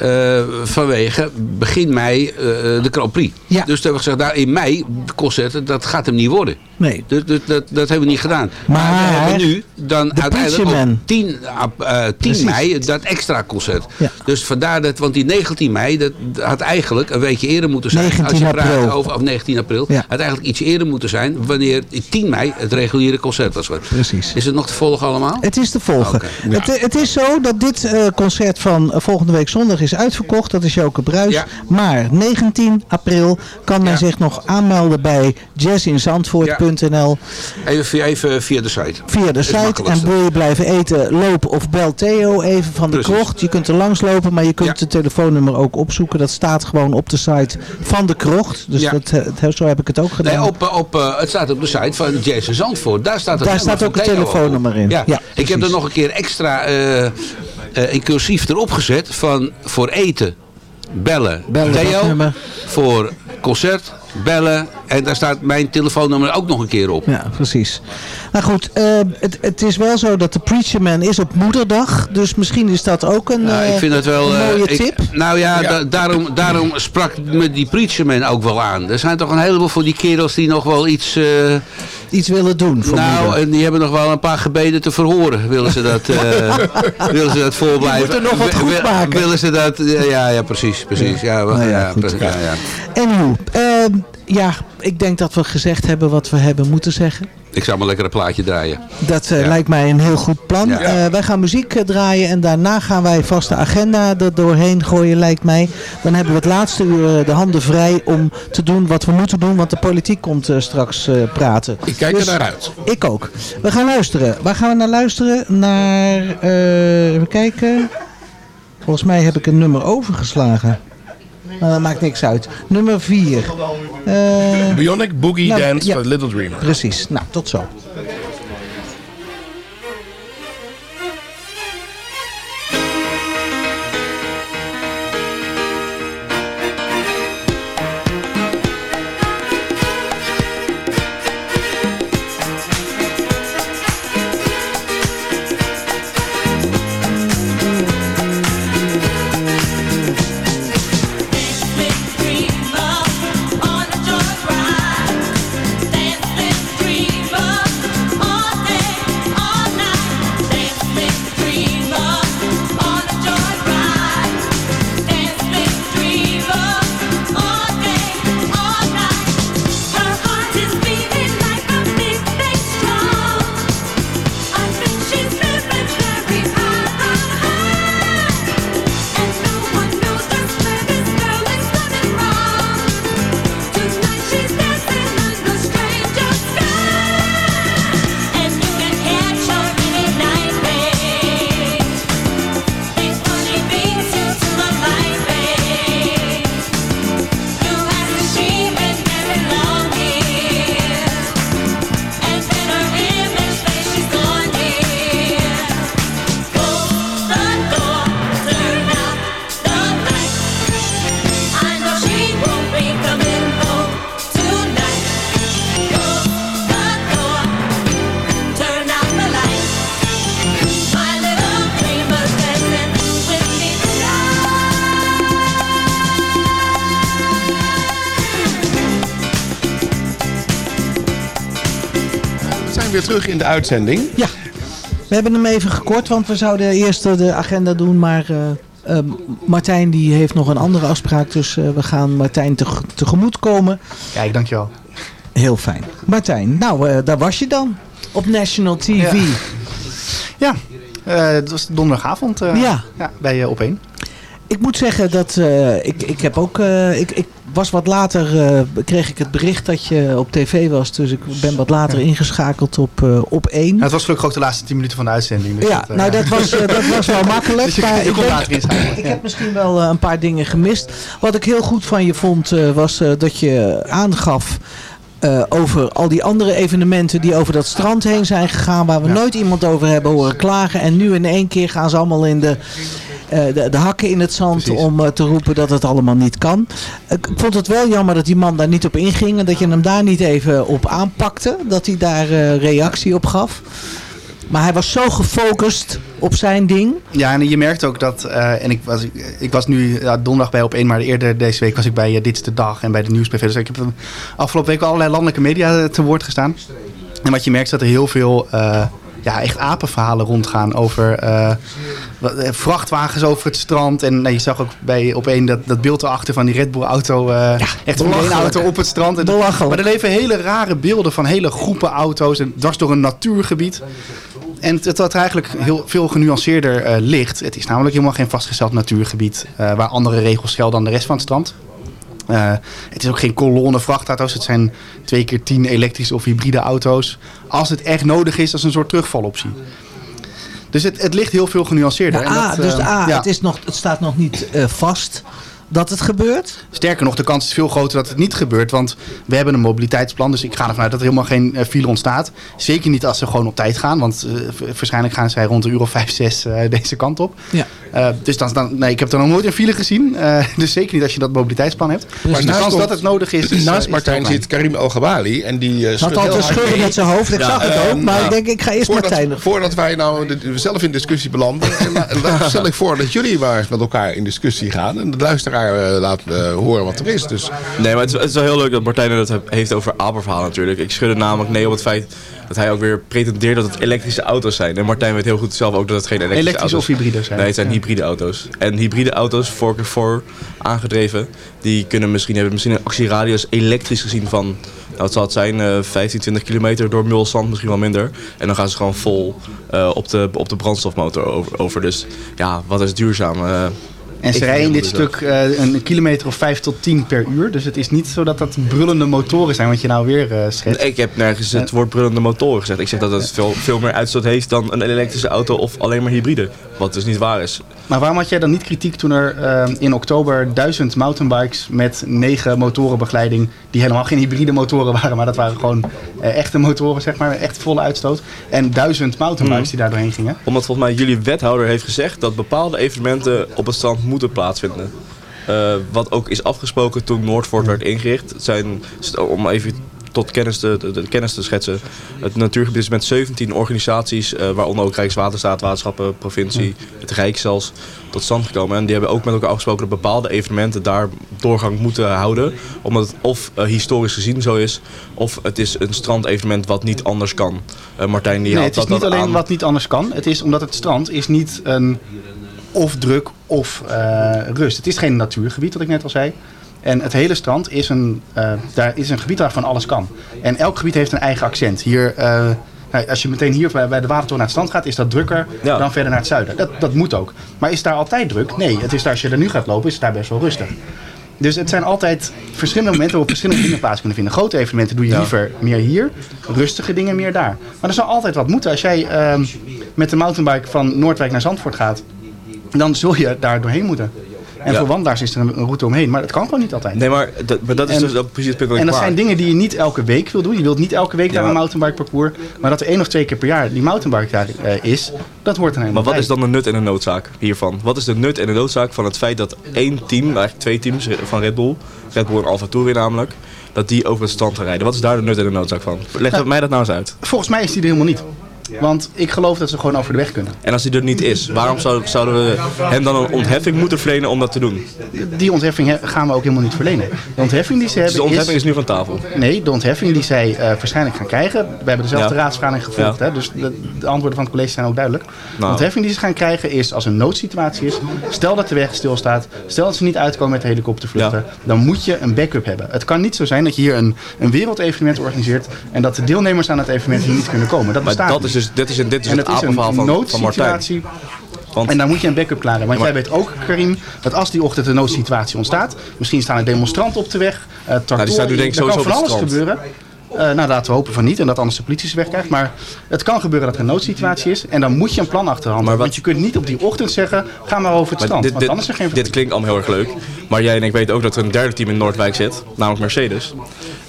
Eh, vanwege begin mei eh, de Grand Prix. Ja. Dus toen hebben we gezegd, nou, in mei de concerten, dat gaat hem niet worden. Nee. Dus, dus dat, dat hebben we niet gedaan. Maar we hebben nu dan de uiteindelijk op 10, ap- eh, 10 Precies. mei dat extra concert. Ja. Dus vandaar dat, want die 19 mei, dat had eigenlijk een weekje eerder moeten zijn. 19 als je praat april. over, of 19 april. Ja. Had eigenlijk iets eerder moeten zijn, wanneer 10 mei het reguliere concert was. Precies. Is het nog te volgen allemaal? Het is te volgen. Ja. het, het is zo dat dit eh, concert van eh, volgende week zondag is uitverkocht. Dat is Joke Bruis. Ja. Maar 19 april kan men Ja. zich nog aanmelden bij jazzinzandvoort.nl Even, via- even via de site. via de site. En wil je blijven eten, loop of bel Theo even van de Precies. krocht. Je kunt er langs lopen, maar je kunt het telefoonnummer ook opzoeken. Dat staat gewoon op de site van de krocht. Dus dat, eh, zo heb ik het ook gedaan. Nee, op, op, eh, het staat op de site van Jason Zandvoort. Daar staat, het Daar staat ook het telefoonnummer in. Ja. Ik heb er nog een keer extra eh, eh, in cursief erop gezet van voor eten, bellen, Bellen, Theo, voor concert bellen. En daar staat mijn telefoonnummer ook nog een keer op. Ja, precies. Nou goed, eh, het, het is wel zo dat de Preacher Man is op moederdag. Dus misschien is dat ook een, Nou, ik eh, vind dat wel... een eh, mooie ik- tip. nou ja, da- daarom, daarom sprak me die preacherman ook wel aan. Er zijn toch een heleboel van die kerels die nog wel iets... eh, Iets willen doen voor nou, moeder. en die hebben nog wel een paar gebeden te verhoren. Willen ze dat, eh willen ze dat voorblijven? Die moeten nog wat goed maken. Willen ze dat... Ja, ja, ja, precies. precies. Ja, wel- Nou ja, ja, precies, ja, ja. Anywho, ehm, ja, ik denk dat we gezegd hebben wat we hebben moeten zeggen. Ik zou maar lekker een plaatje draaien. Dat eh, Ja. lijkt mij een heel goed plan. Ja. Eh, wij gaan muziek eh, draaien en daarna gaan wij vast de agenda er doorheen gooien, lijkt mij. Dan hebben we het laatste uur eh, de handen vrij om te doen wat we moeten doen, want de politiek komt eh, straks eh, praten. Ik kijk Dus er naar uit. Ik ook. We gaan luisteren. Waar gaan we naar luisteren? Naar, eh, even kijken. Volgens mij heb ik een nummer overgeslagen. Nou, dat maakt niks uit. Nummer 4. Bionic Boogie nou, Dance ja. van Little Dreamer. Precies. Nou, tot zo. Terug in de uitzending. Ja, we hebben hem even gekort, want we zouden eerst de agenda doen. Maar eh, eh, Martijn die heeft nog een andere afspraak, dus eh, we gaan Martijn teg- tegemoet komen. Kijk, dankjewel. Heel fijn. Martijn, nou eh, daar was je dan. Op National TV. Ja. Ja, eh, het was donderdagavond eh, Ja. bij uh, Op1. Ik moet zeggen dat eh, ik, ik heb ook. eh, ik, ik was wat later. eh, kreeg ik het bericht dat je op tv was. Dus ik ben wat later ingeschakeld op, op 1. het was gelukkig ook de laatste 10 minuten van de uitzending. Dus ja, dat, nou dat was, dat was wel makkelijk. Dus je- maar je ik, denk- ik ja. heb misschien wel een paar dingen gemist. Wat ik heel goed van je vond was dat je aangaf... over al die andere evenementen die over dat strand heen zijn gegaan... waar we nooit iemand over hebben horen klagen. En nu in één keer gaan ze allemaal in de, de, de hakken in het zand... om eh, te roepen dat het allemaal niet kan. Ik vond het wel jammer dat die man daar niet op inging... en dat je hem daar niet even op aanpakte. Dat hij daar eh, reactie op gaf. Maar hij was zo gefocust op zijn ding. Ja, en je merkt ook dat, eh, en ik was, ik was nu ja, donderdag bij op 1, maar eerder deze week was ik bij eh, Dit is de Dag en bij de Nieuwsbv. Dus ik heb afgelopen week allerlei landelijke media eh, te woord gestaan. En wat je merkt is dat er heel veel eh, ja, echt apenverhalen rondgaan over eh, eh, vrachtwagens over het strand. En nou, je zag ook bij op 1 dat, dat beeld erachter van die Red Bull auto, eh echt een auto op het strand. En, Maar er leven hele rare beelden van hele groepen auto's en dwars door een natuurgebied. En het dat er eigenlijk heel veel genuanceerder ligt. Het is namelijk helemaal geen vastgesteld natuurgebied waar andere regels gelden dan de rest van het strand. Het is ook geen kolonne vrachtauto's. Het zijn twee keer tien elektrische of hybride auto's. Als het echt nodig is, als een soort terugvaloptie. Dus het, het ligt heel veel genuanceerder. De En dat, dus eh, ja. het, is nog, het staat nog niet eh, vast dat het gebeurt? Sterker nog, de kans is veel groter dat het niet gebeurt. Want we hebben een mobiliteitsplan. Dus ik ga ervan uit dat er helemaal geen eh, file ontstaat. Zeker niet als ze gewoon op tijd gaan. Want eh, waarschijnlijk gaan zij rond de uur of 5, 6 eh, deze kant op. Ja. Eh, dus dan, dan, nee, ik heb er nog nooit een file gezien. Eh, dus zeker niet als je dat mobiliteitsplan hebt. Dus de naast kans dat het nodig is. is Naast is Martijn zit Karim El Gabali. En die uh, Had al te schudden met zijn hoofd. Ik zag het ook. Maar ik denk, ik ga eerst voordat, Martijn. Voordat wij nou de- zelf in discussie belanden. la- la- stel ik voor dat jullie maar eens met elkaar in discussie gaan. En de luisteraar eh, laat eh, horen wat er is. Dus Nee, maar het is, het is wel heel leuk dat Martijn het heeft over apenverhaal natuurlijk. Ik schudde namelijk nee op het feit dat hij ook weer pretendeert dat het elektrische auto's zijn. En Martijn weet heel goed zelf ook dat het geen elektrische Elektrisch auto's of hybride zijn. Nee, het zijn Ja. hybride auto's. En hybride auto's, voor keer voor aangedreven, die kunnen misschien hebben misschien een actieradius elektrisch gezien van, nou wat zal het zijn, eh 15, 20 kilometer door mulzand, misschien wel minder. En dan gaan ze gewoon vol eh, op, de, op de brandstofmotor over. over. Dus ja, wat is duurzaam? Eh, En ze rijden in dit het stuk eh, een kilometer of 5 tot 10 per uur. Dus het is niet zo dat dat brullende motoren zijn, wat je nou weer eh schetst. Nee, Ik heb nergens het woord brullende motoren gezegd. Ik zeg dat het veel, veel meer uitstoot heeft dan een elektrische auto of alleen maar hybride. Wat dus niet waar is. Maar waarom had jij dan niet kritiek toen er eh, in oktober duizend mountainbikes met negen motorenbegeleiding, die helemaal geen hybride motoren waren, maar dat waren gewoon eh, echte motoren, zeg maar, echt volle uitstoot, en duizend mountainbikes die daar doorheen gingen? Omdat volgens mij jullie wethouder heeft gezegd dat bepaalde evenementen op het strand moeten plaatsvinden. Eh, wat ook is afgesproken toen Noordvoort werd ingericht. Het zijn, om even tot kennis te, de, de kennis te schetsen. Het natuurgebied is met 17 organisaties, eh, waaronder ook Rijkswaterstaat, waterschappen, provincie, het Rijk zelfs, tot stand gekomen. En die hebben ook met elkaar afgesproken dat bepaalde evenementen daar doorgang moeten houden. Omdat het of eh, historisch gezien zo is, of het is een strandevenement wat niet anders kan. Eh, Martijn die Nee, het is dat niet alleen aan. wat niet anders kan. Het is omdat het strand is niet een of druk of rust. Het is geen natuurgebied, wat ik net al zei. En het hele strand is een, eh, daar is een gebied waarvan alles kan. En elk gebied heeft een eigen accent. Hier, eh, nou, als je meteen hier bij bij de watertoren naar het strand gaat, is dat drukker Ja. dan verder naar het zuiden. Dat, dat moet ook. Maar is daar altijd druk? Nee, het is daar, als je er nu gaat lopen, is het daar best wel rustig. Dus het zijn altijd verschillende momenten waarop verschillende dingen plaats kunnen vinden. Grote evenementen doe je liever meer hier, rustige dingen meer daar. Maar er zal altijd wat moeten. Als jij ehm, met de mountainbike van Noordwijk naar Zandvoort gaat, dan zul je daar doorheen moeten. En voor wandelaars is er een, route omheen, maar dat kan gewoon niet altijd. Nee, maar dat, maar dat is En- dus ook precies het punt dat En dat zijn dingen die je niet elke week wil doen. Je wilt niet elke week naar een mountainbike parcours. Maar dat er één of twee keer per jaar die mountainbike daar eh, is, dat hoort er helemaal Maar wat bij. is dan de nut en de noodzaak hiervan? Wat is de nut en de noodzaak van het feit dat één team, eigenlijk twee teams van Red Bull, Red Bull en Alfa namelijk, dat die over het strand gaan rijden? Wat is daar de nut en de noodzaak van? Leg Nou, mij dat nou eens uit. Volgens mij is die er helemaal niet. Want ik geloof dat ze gewoon over de weg kunnen. En als die er niet is, waarom zou- zouden we hem dan een ontheffing moeten verlenen om dat te doen? Die ontheffing he- gaan we ook helemaal niet verlenen. De ontheffing die ze Dus hebben de ontheffing is nu van tafel. Nee, de ontheffing die zij eh, waarschijnlijk gaan krijgen. We hebben dezelfde Ja. raadsvergadering gevolgd. Ja. Hè, dus de, de antwoorden van het college zijn ook duidelijk. De Nou. ontheffing die ze gaan krijgen is als een noodsituatie is. Stel dat de weg stilstaat. Stel dat ze niet uitkomen met de helikoptervluchten. Dan moet je een backup hebben. Het kan niet zo zijn dat je hier een, een wereldevenement organiseert. En dat de deelnemers aan het evenement hier niet kunnen komen. Dat Maar bestaat dat niet. Is dus, dit is, dit is en het apenverhaal van, van Martijn. noodsituatie. En dan moet je een backup klaar hebben. Want jij weet ook, Karim, dat als die ochtend een noodsituatie ontstaat, misschien staan er demonstranten op de weg, uh, Nou, die staan nu denk ik er kan van alles strand. gebeuren. Eh, nou, laten we hopen van niet en dat anders de politie ze wegkrijgt. Maar het kan gebeuren dat er een noodsituatie is en dan moet je een plan achterhanden. Want je kunt niet op die ochtend zeggen, ga maar over het Maar strand. dit, want dit, dan is er geen dit klinkt allemaal heel erg leuk. Maar jij en ik weten ook dat er een derde team in Noordwijk zit, namelijk Mercedes.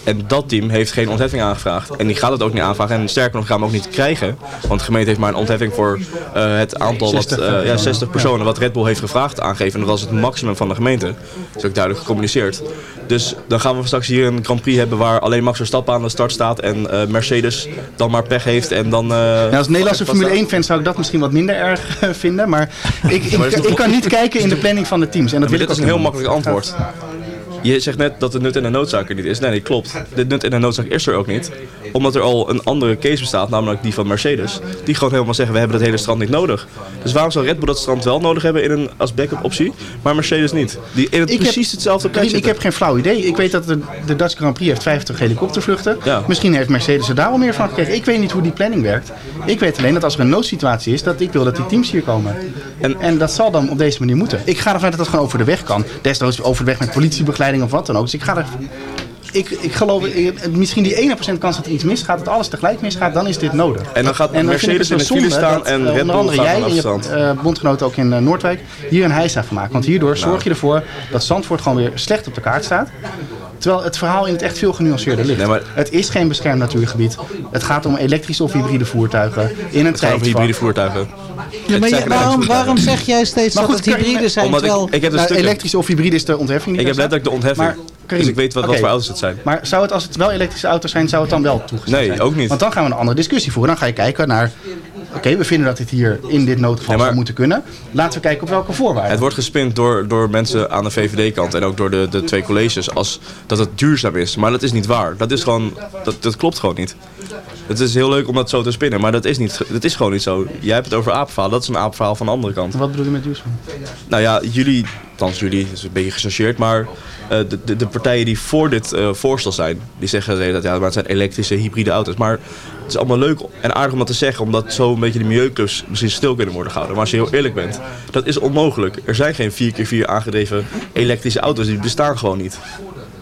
En dat team heeft geen ontheffing aangevraagd. En die gaat het ook niet aanvragen. En sterker nog, gaan we ook niet krijgen. Want de gemeente heeft maar een ontheffing voor eh, het aantal, wat, 60 eh, ja, personen. 60 personen, wat Red Bull heeft gevraagd aangeven. En dat was het maximum van de gemeente. Dat is ook duidelijk gecommuniceerd. Dus dan gaan we straks hier een Grand Prix hebben waar alleen Max Verstappen aan de start staat. En eh, Mercedes dan maar pech heeft. En dan, eh, Nou, als Nederlandse Formule 1-fan zou ik dat misschien wat minder erg eh, vinden. Maar ik, ik, Maar kan niet kijken in de planning van de teams. En dat Ja, wil maar ik dit is een heel makkelijk antwoord. Je zegt net dat de nut en de noodzaak er niet is. Nee, nee, klopt. De nut en de noodzaak is er ook niet. Omdat er al een andere case bestaat, namelijk die van Mercedes. Die gewoon helemaal zeggen, we hebben het hele strand niet nodig. Dus waarom zou Red Bull dat strand wel nodig hebben in een, als backup optie, maar Mercedes niet? Die in het Ik precies heb- hetzelfde plek Ik heb geen flauw idee. Ik weet dat de, de Dutch Grand Prix heeft 50 helikoptervluchten. Ja. Misschien heeft Mercedes er daar wel meer van gekregen. Ik weet niet hoe die planning werkt. Ik weet alleen dat als er een noodsituatie is, dat ik wil dat die teams hier komen. En, en dat zal dan op deze manier moeten. Ik ga ervan uit dat dat gewoon over de weg kan. Desnoods over de weg met politiebegeleiding of wat dan ook. Dus ik ga er ik, ik geloof, misschien die 1% kans dat er iets misgaat, dat alles tegelijk misgaat, dan is dit nodig. En dan gaat ik Mercedes in de file staan dat, en eh, Red Bull andere jij en je eh, bondgenoot ook in eh, Noordwijk hier een heisa van maken. Want hierdoor zorg je ervoor dat Zandvoort gewoon weer slecht op de kaart staat. Terwijl het verhaal in het echt veel genuanceerder ligt. Het is geen beschermd natuurgebied. Het gaat om elektrische of hybride voertuigen. In een Het gaat over tijdsvak. hybride voertuigen. Ja, maar je- waarom, waarom zeg jij steeds Maar dat het hybride zijn? omdat ik- terwijl... ik heb de Nou, elektrisch of hybride is de ontheffing. Ik heb letterlijk de ontheffing. Dus ik weet wat, wat voor auto's het zijn. Maar zou het, als het wel elektrische auto's zijn, zou het dan wel toegestaan Nee, zijn? ook niet. Want dan gaan we een andere discussie voeren. Dan ga je kijken naar... Oké, we vinden dat dit hier in dit noodgeval zou moeten kunnen. Laten we kijken op welke voorwaarden. Het wordt gespind door, door mensen aan de VVD-kant en ook door de, de twee colleges als dat het duurzaam is. Maar dat is niet waar. Dat, is gewoon, dat, dat klopt gewoon niet. Het is heel leuk om dat zo te spinnen, maar dat is, niet, dat is gewoon niet zo. Jij hebt het over aapverhaal, dat is een aapverhaal van de andere kant. Wat bedoel je met duurzaam? Nou ja, jullie, althans jullie, is een beetje gechargeerd, maar de, de, de partijen die voor dit eh, voorstel zijn, die zeggen tijd, ja, maar het zijn elektrische, hybride auto's. Maar het is allemaal leuk en aardig om dat te zeggen, omdat zo een beetje de milieuclubs misschien stil kunnen worden gehouden. Maar als je heel eerlijk bent, dat is onmogelijk. Er zijn geen 4x4 aangedreven elektrische auto's, die bestaan gewoon niet.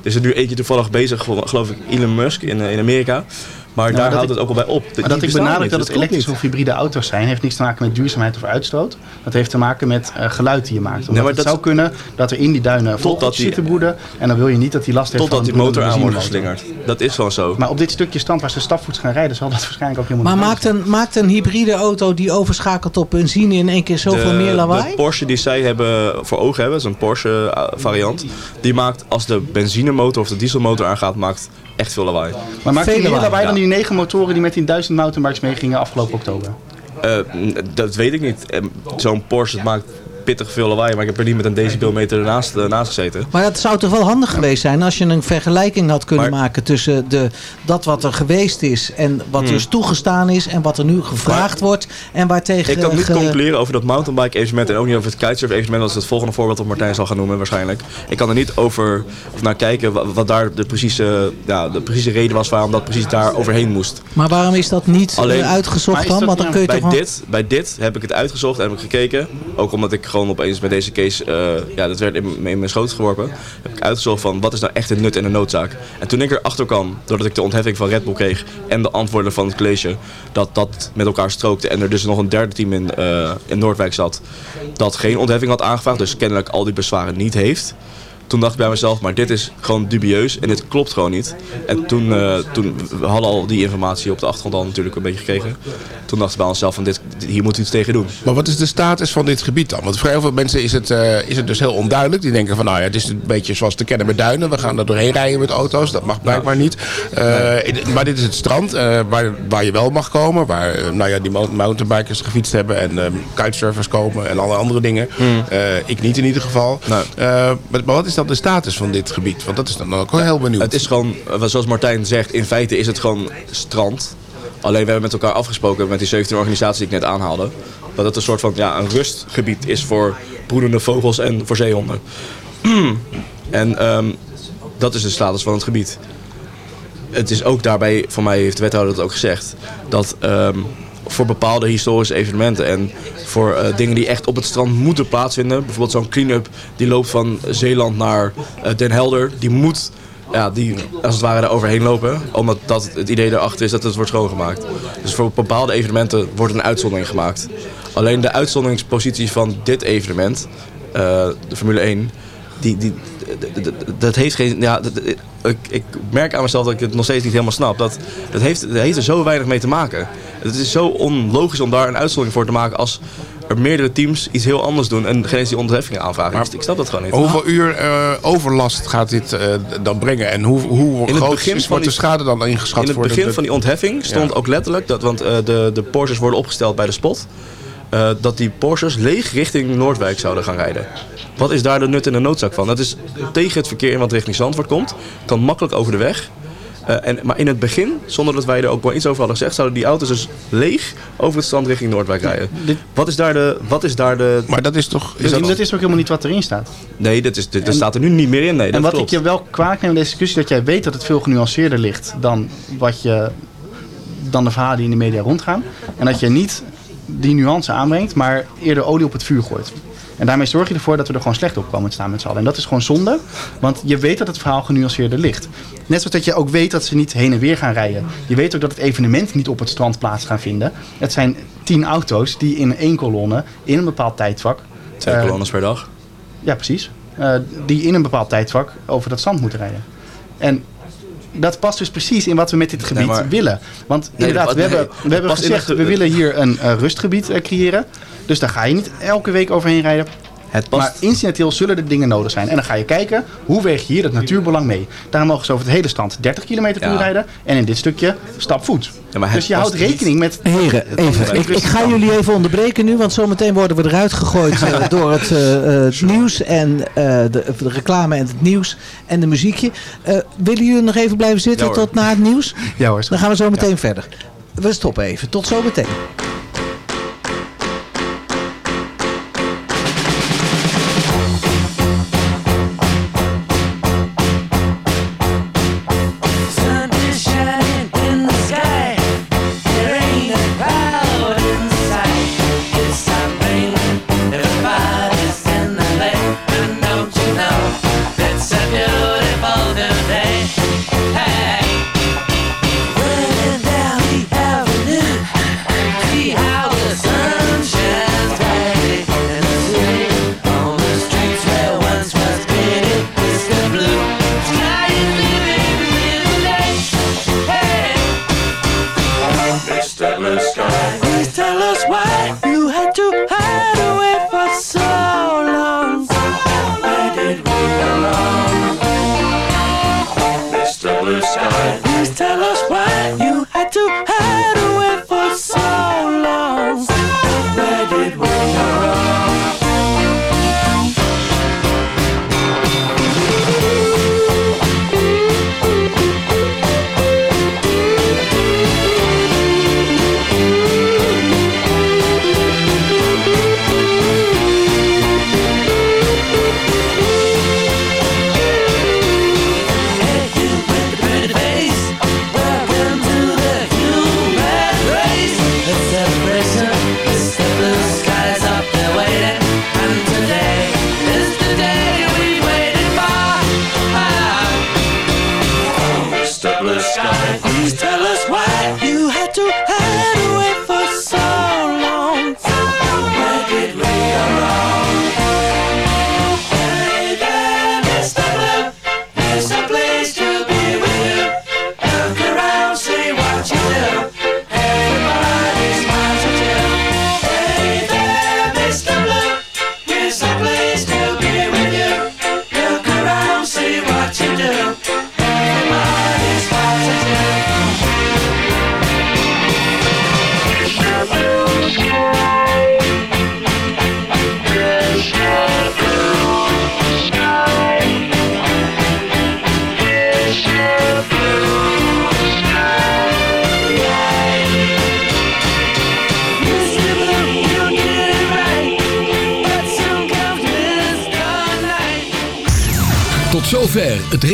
Er is er nu eentje toevallig bezig, geloof ik, Elon Musk in, eh, in Amerika. Maar Nou, daar dat houdt ik- het ook al bij op. Maar dat ik benadruk dat het klopt elektrische niet. of hybride auto's zijn, heeft niks te maken met duurzaamheid of uitstoot. Dat heeft te maken met eh, geluid die je maakt. Omdat maar het dat- zou kunnen dat er in die duinen vogeltjes zitten broeden. En dan wil je niet dat die last heeft Totdat van die motor aan wordt geslingerd. Dat is gewoon zo. Maar op dit stukje stand waar ze stapvoets gaan rijden, zal dat waarschijnlijk ook helemaal Maar niet maakt een, maakt een hybride auto die overschakelt op benzine in één keer zoveel meer lawaai? De Porsche die zij hebben voor ogen hebben, is een Porsche eh, variant. Die maakt als de benzinemotor of de dieselmotor aangaat, maakt echt veel lawaai. Maar maakt meer lawaai dan Ja. die negen motoren die met die duizend mountainbikes meegingen afgelopen oktober? Eh, dat weet ik niet. Eh, Zo'n Porsche maakt pittig veel lawaai, maar ik heb er niet met een decibelmeter ernaast eh, naast gezeten. Maar het zou toch wel handig geweest zijn als je een vergelijking had kunnen maken tussen de, dat wat er geweest is en wat Hmm. dus toegestaan is en wat er nu gevraagd wordt en waartegen... Ik kan niet ge- concluderen over dat mountainbike evenement en ook niet over het kitesurf evenement. Dat is het volgende voorbeeld dat Martijn zal gaan noemen waarschijnlijk. Ik kan er niet over of naar kijken wat, wat daar de precieze, ja, de precieze reden was waarom dat precies daar overheen moest. Maar waarom is dat niet Alleen- eh, uitgezocht dan? Want dan kun je bij, toch dit, bij dit heb ik het uitgezocht en heb ik gekeken. Ook omdat ik gewoon opeens met deze case, eh, ja, dat werd in, in mijn schoot geworpen. Heb ik uitgezocht van wat is nou echt de nut en de noodzaak. En toen ik erachter kwam, doordat ik de ontheffing van Red Bull kreeg en de antwoorden van het college, dat dat met elkaar strookte. En er dus nog een derde team in, eh, in Noordwijk zat, dat geen ontheffing had aangevraagd. Dus kennelijk al die bezwaren niet heeft. Toen dacht ik bij mezelf, maar dit is gewoon dubieus en dit klopt gewoon niet. En toen, eh, toen we hadden al die informatie op de achtergrond al natuurlijk een beetje gekregen. Toen dachten we bij onszelf van dit, hier moeten we iets tegen doen. Maar wat is de status van dit gebied dan? Want voor heel veel mensen is het, eh, is het dus heel onduidelijk. Die denken van nou ja, het is een beetje zoals te kennen met duinen. We gaan er doorheen rijden met auto's. Dat mag blijkbaar niet. Eh, Maar dit is het strand waar, waar je wel mag komen. Waar nou ja, die mou- mountainbikers gefietst hebben en eh, kitesurfers komen en alle andere dingen. Hmm. Ik niet in ieder geval. Nou. Maar, maar wat is dan de status van dit gebied? Want dat is dan ook wel heel benieuwd. Het is gewoon, eh, zoals Martijn zegt, in feite is het gewoon strand. Alleen we hebben met elkaar afgesproken met die 17 organisaties die ik net aanhaalde. Dat het een soort van ja, een rustgebied is voor broedende vogels en voor zeehonden. en ehm, dat is de status van het gebied. Het is ook daarbij, voor mij heeft de wethouder dat ook gezegd, dat ehm, voor bepaalde historische evenementen en voor eh, dingen die echt op het strand moeten plaatsvinden, bijvoorbeeld zo'n clean-up die loopt van Zeeland naar eh, Den Helder, die moet ja, die als het ware daar overheen lopen, omdat dat het idee erachter is dat het wordt schoongemaakt. Dus voor bepaalde evenementen wordt een uitzondering gemaakt. Alleen de uitzonderingspositie van dit evenement, eh, de Formule 1, die, die, dat heeft geen. Ja, ik, ik merk aan mezelf dat ik het nog steeds niet helemaal snap. Dat, dat, heeft, dat heeft er zo weinig mee te maken. Het is zo onlogisch om daar een uitzondering voor te maken als er meerdere teams iets heel anders doen en eens die onderheffingen aanvragen. Ik snap dat gewoon niet. Hoeveel uur eh, overlast gaat dit eh, dan brengen? En hoe, hoe In groot is, wordt de schade dan ingeschat? In het de- begin de- van die ontheffing stond Ja. ook letterlijk, dat, want eh, de, de Porsches worden opgesteld bij de spot, eh, dat die Porsches leeg richting Noordwijk zouden gaan rijden. Wat is daar de nut en de noodzaak van? Dat is tegen het verkeer in wat richting Zandvoort komt, kan makkelijk over de weg. Eh, en, maar in het begin, zonder dat wij er ook wel iets over hadden gezegd, zouden die auto's dus leeg over het strand richting Noordwijk rijden. Wat is daar de... Wat is daar de maar dat is toch... Dus dat... is ook helemaal niet wat erin staat. Nee, dat, is, dat, En- staat er nu niet meer in. Nee, en dat wat klopt. ik je wel kwalijk neem in deze discussie, dat jij weet dat het veel genuanceerder ligt dan, wat je, dan de verhalen die in de media rondgaan. En dat je niet die nuance aanbrengt, maar eerder olie op het vuur gooit. En daarmee zorg je ervoor dat we er gewoon slecht op komen te staan met z'n allen. En dat is gewoon zonde, want je weet dat het verhaal genuanceerder ligt. Net zoals dat je ook weet dat ze niet heen en weer gaan rijden. Je weet ook dat het evenement niet op het strand plaats gaan vinden. Het zijn tien auto's die in één kolonne, in een bepaald tijdvak... Twee eh, kolonnes per dag. ja, precies. Eh, die in een bepaald tijdvak over dat zand moeten rijden. En dat past dus precies in wat we met dit gebied maar- willen. Want Nee, inderdaad, we nee, hebben, we hebben gezegd, we willen hier een eh, rustgebied eh, creëren. Dus daar ga je niet elke week overheen rijden. Maar incidenteel zullen er dingen nodig zijn. En dan ga je kijken, hoe weeg je hier het natuurbelang mee? Daar mogen ze over het hele strand 30 kilometer toe Ja. rijden. En in dit stukje stapvoet. het dus je houdt rekening met... Heren, even. Ik, ik ga jullie even onderbreken nu, want zometeen worden we eruit gegooid eh, door het eh, eh, nieuws en eh, de, de reclame en het nieuws en de muziekje. Eh, willen jullie nog even blijven zitten Ja, tot na het nieuws? Ja hoor. Dan gaan we zo meteen verder. We stoppen even. Tot zometeen.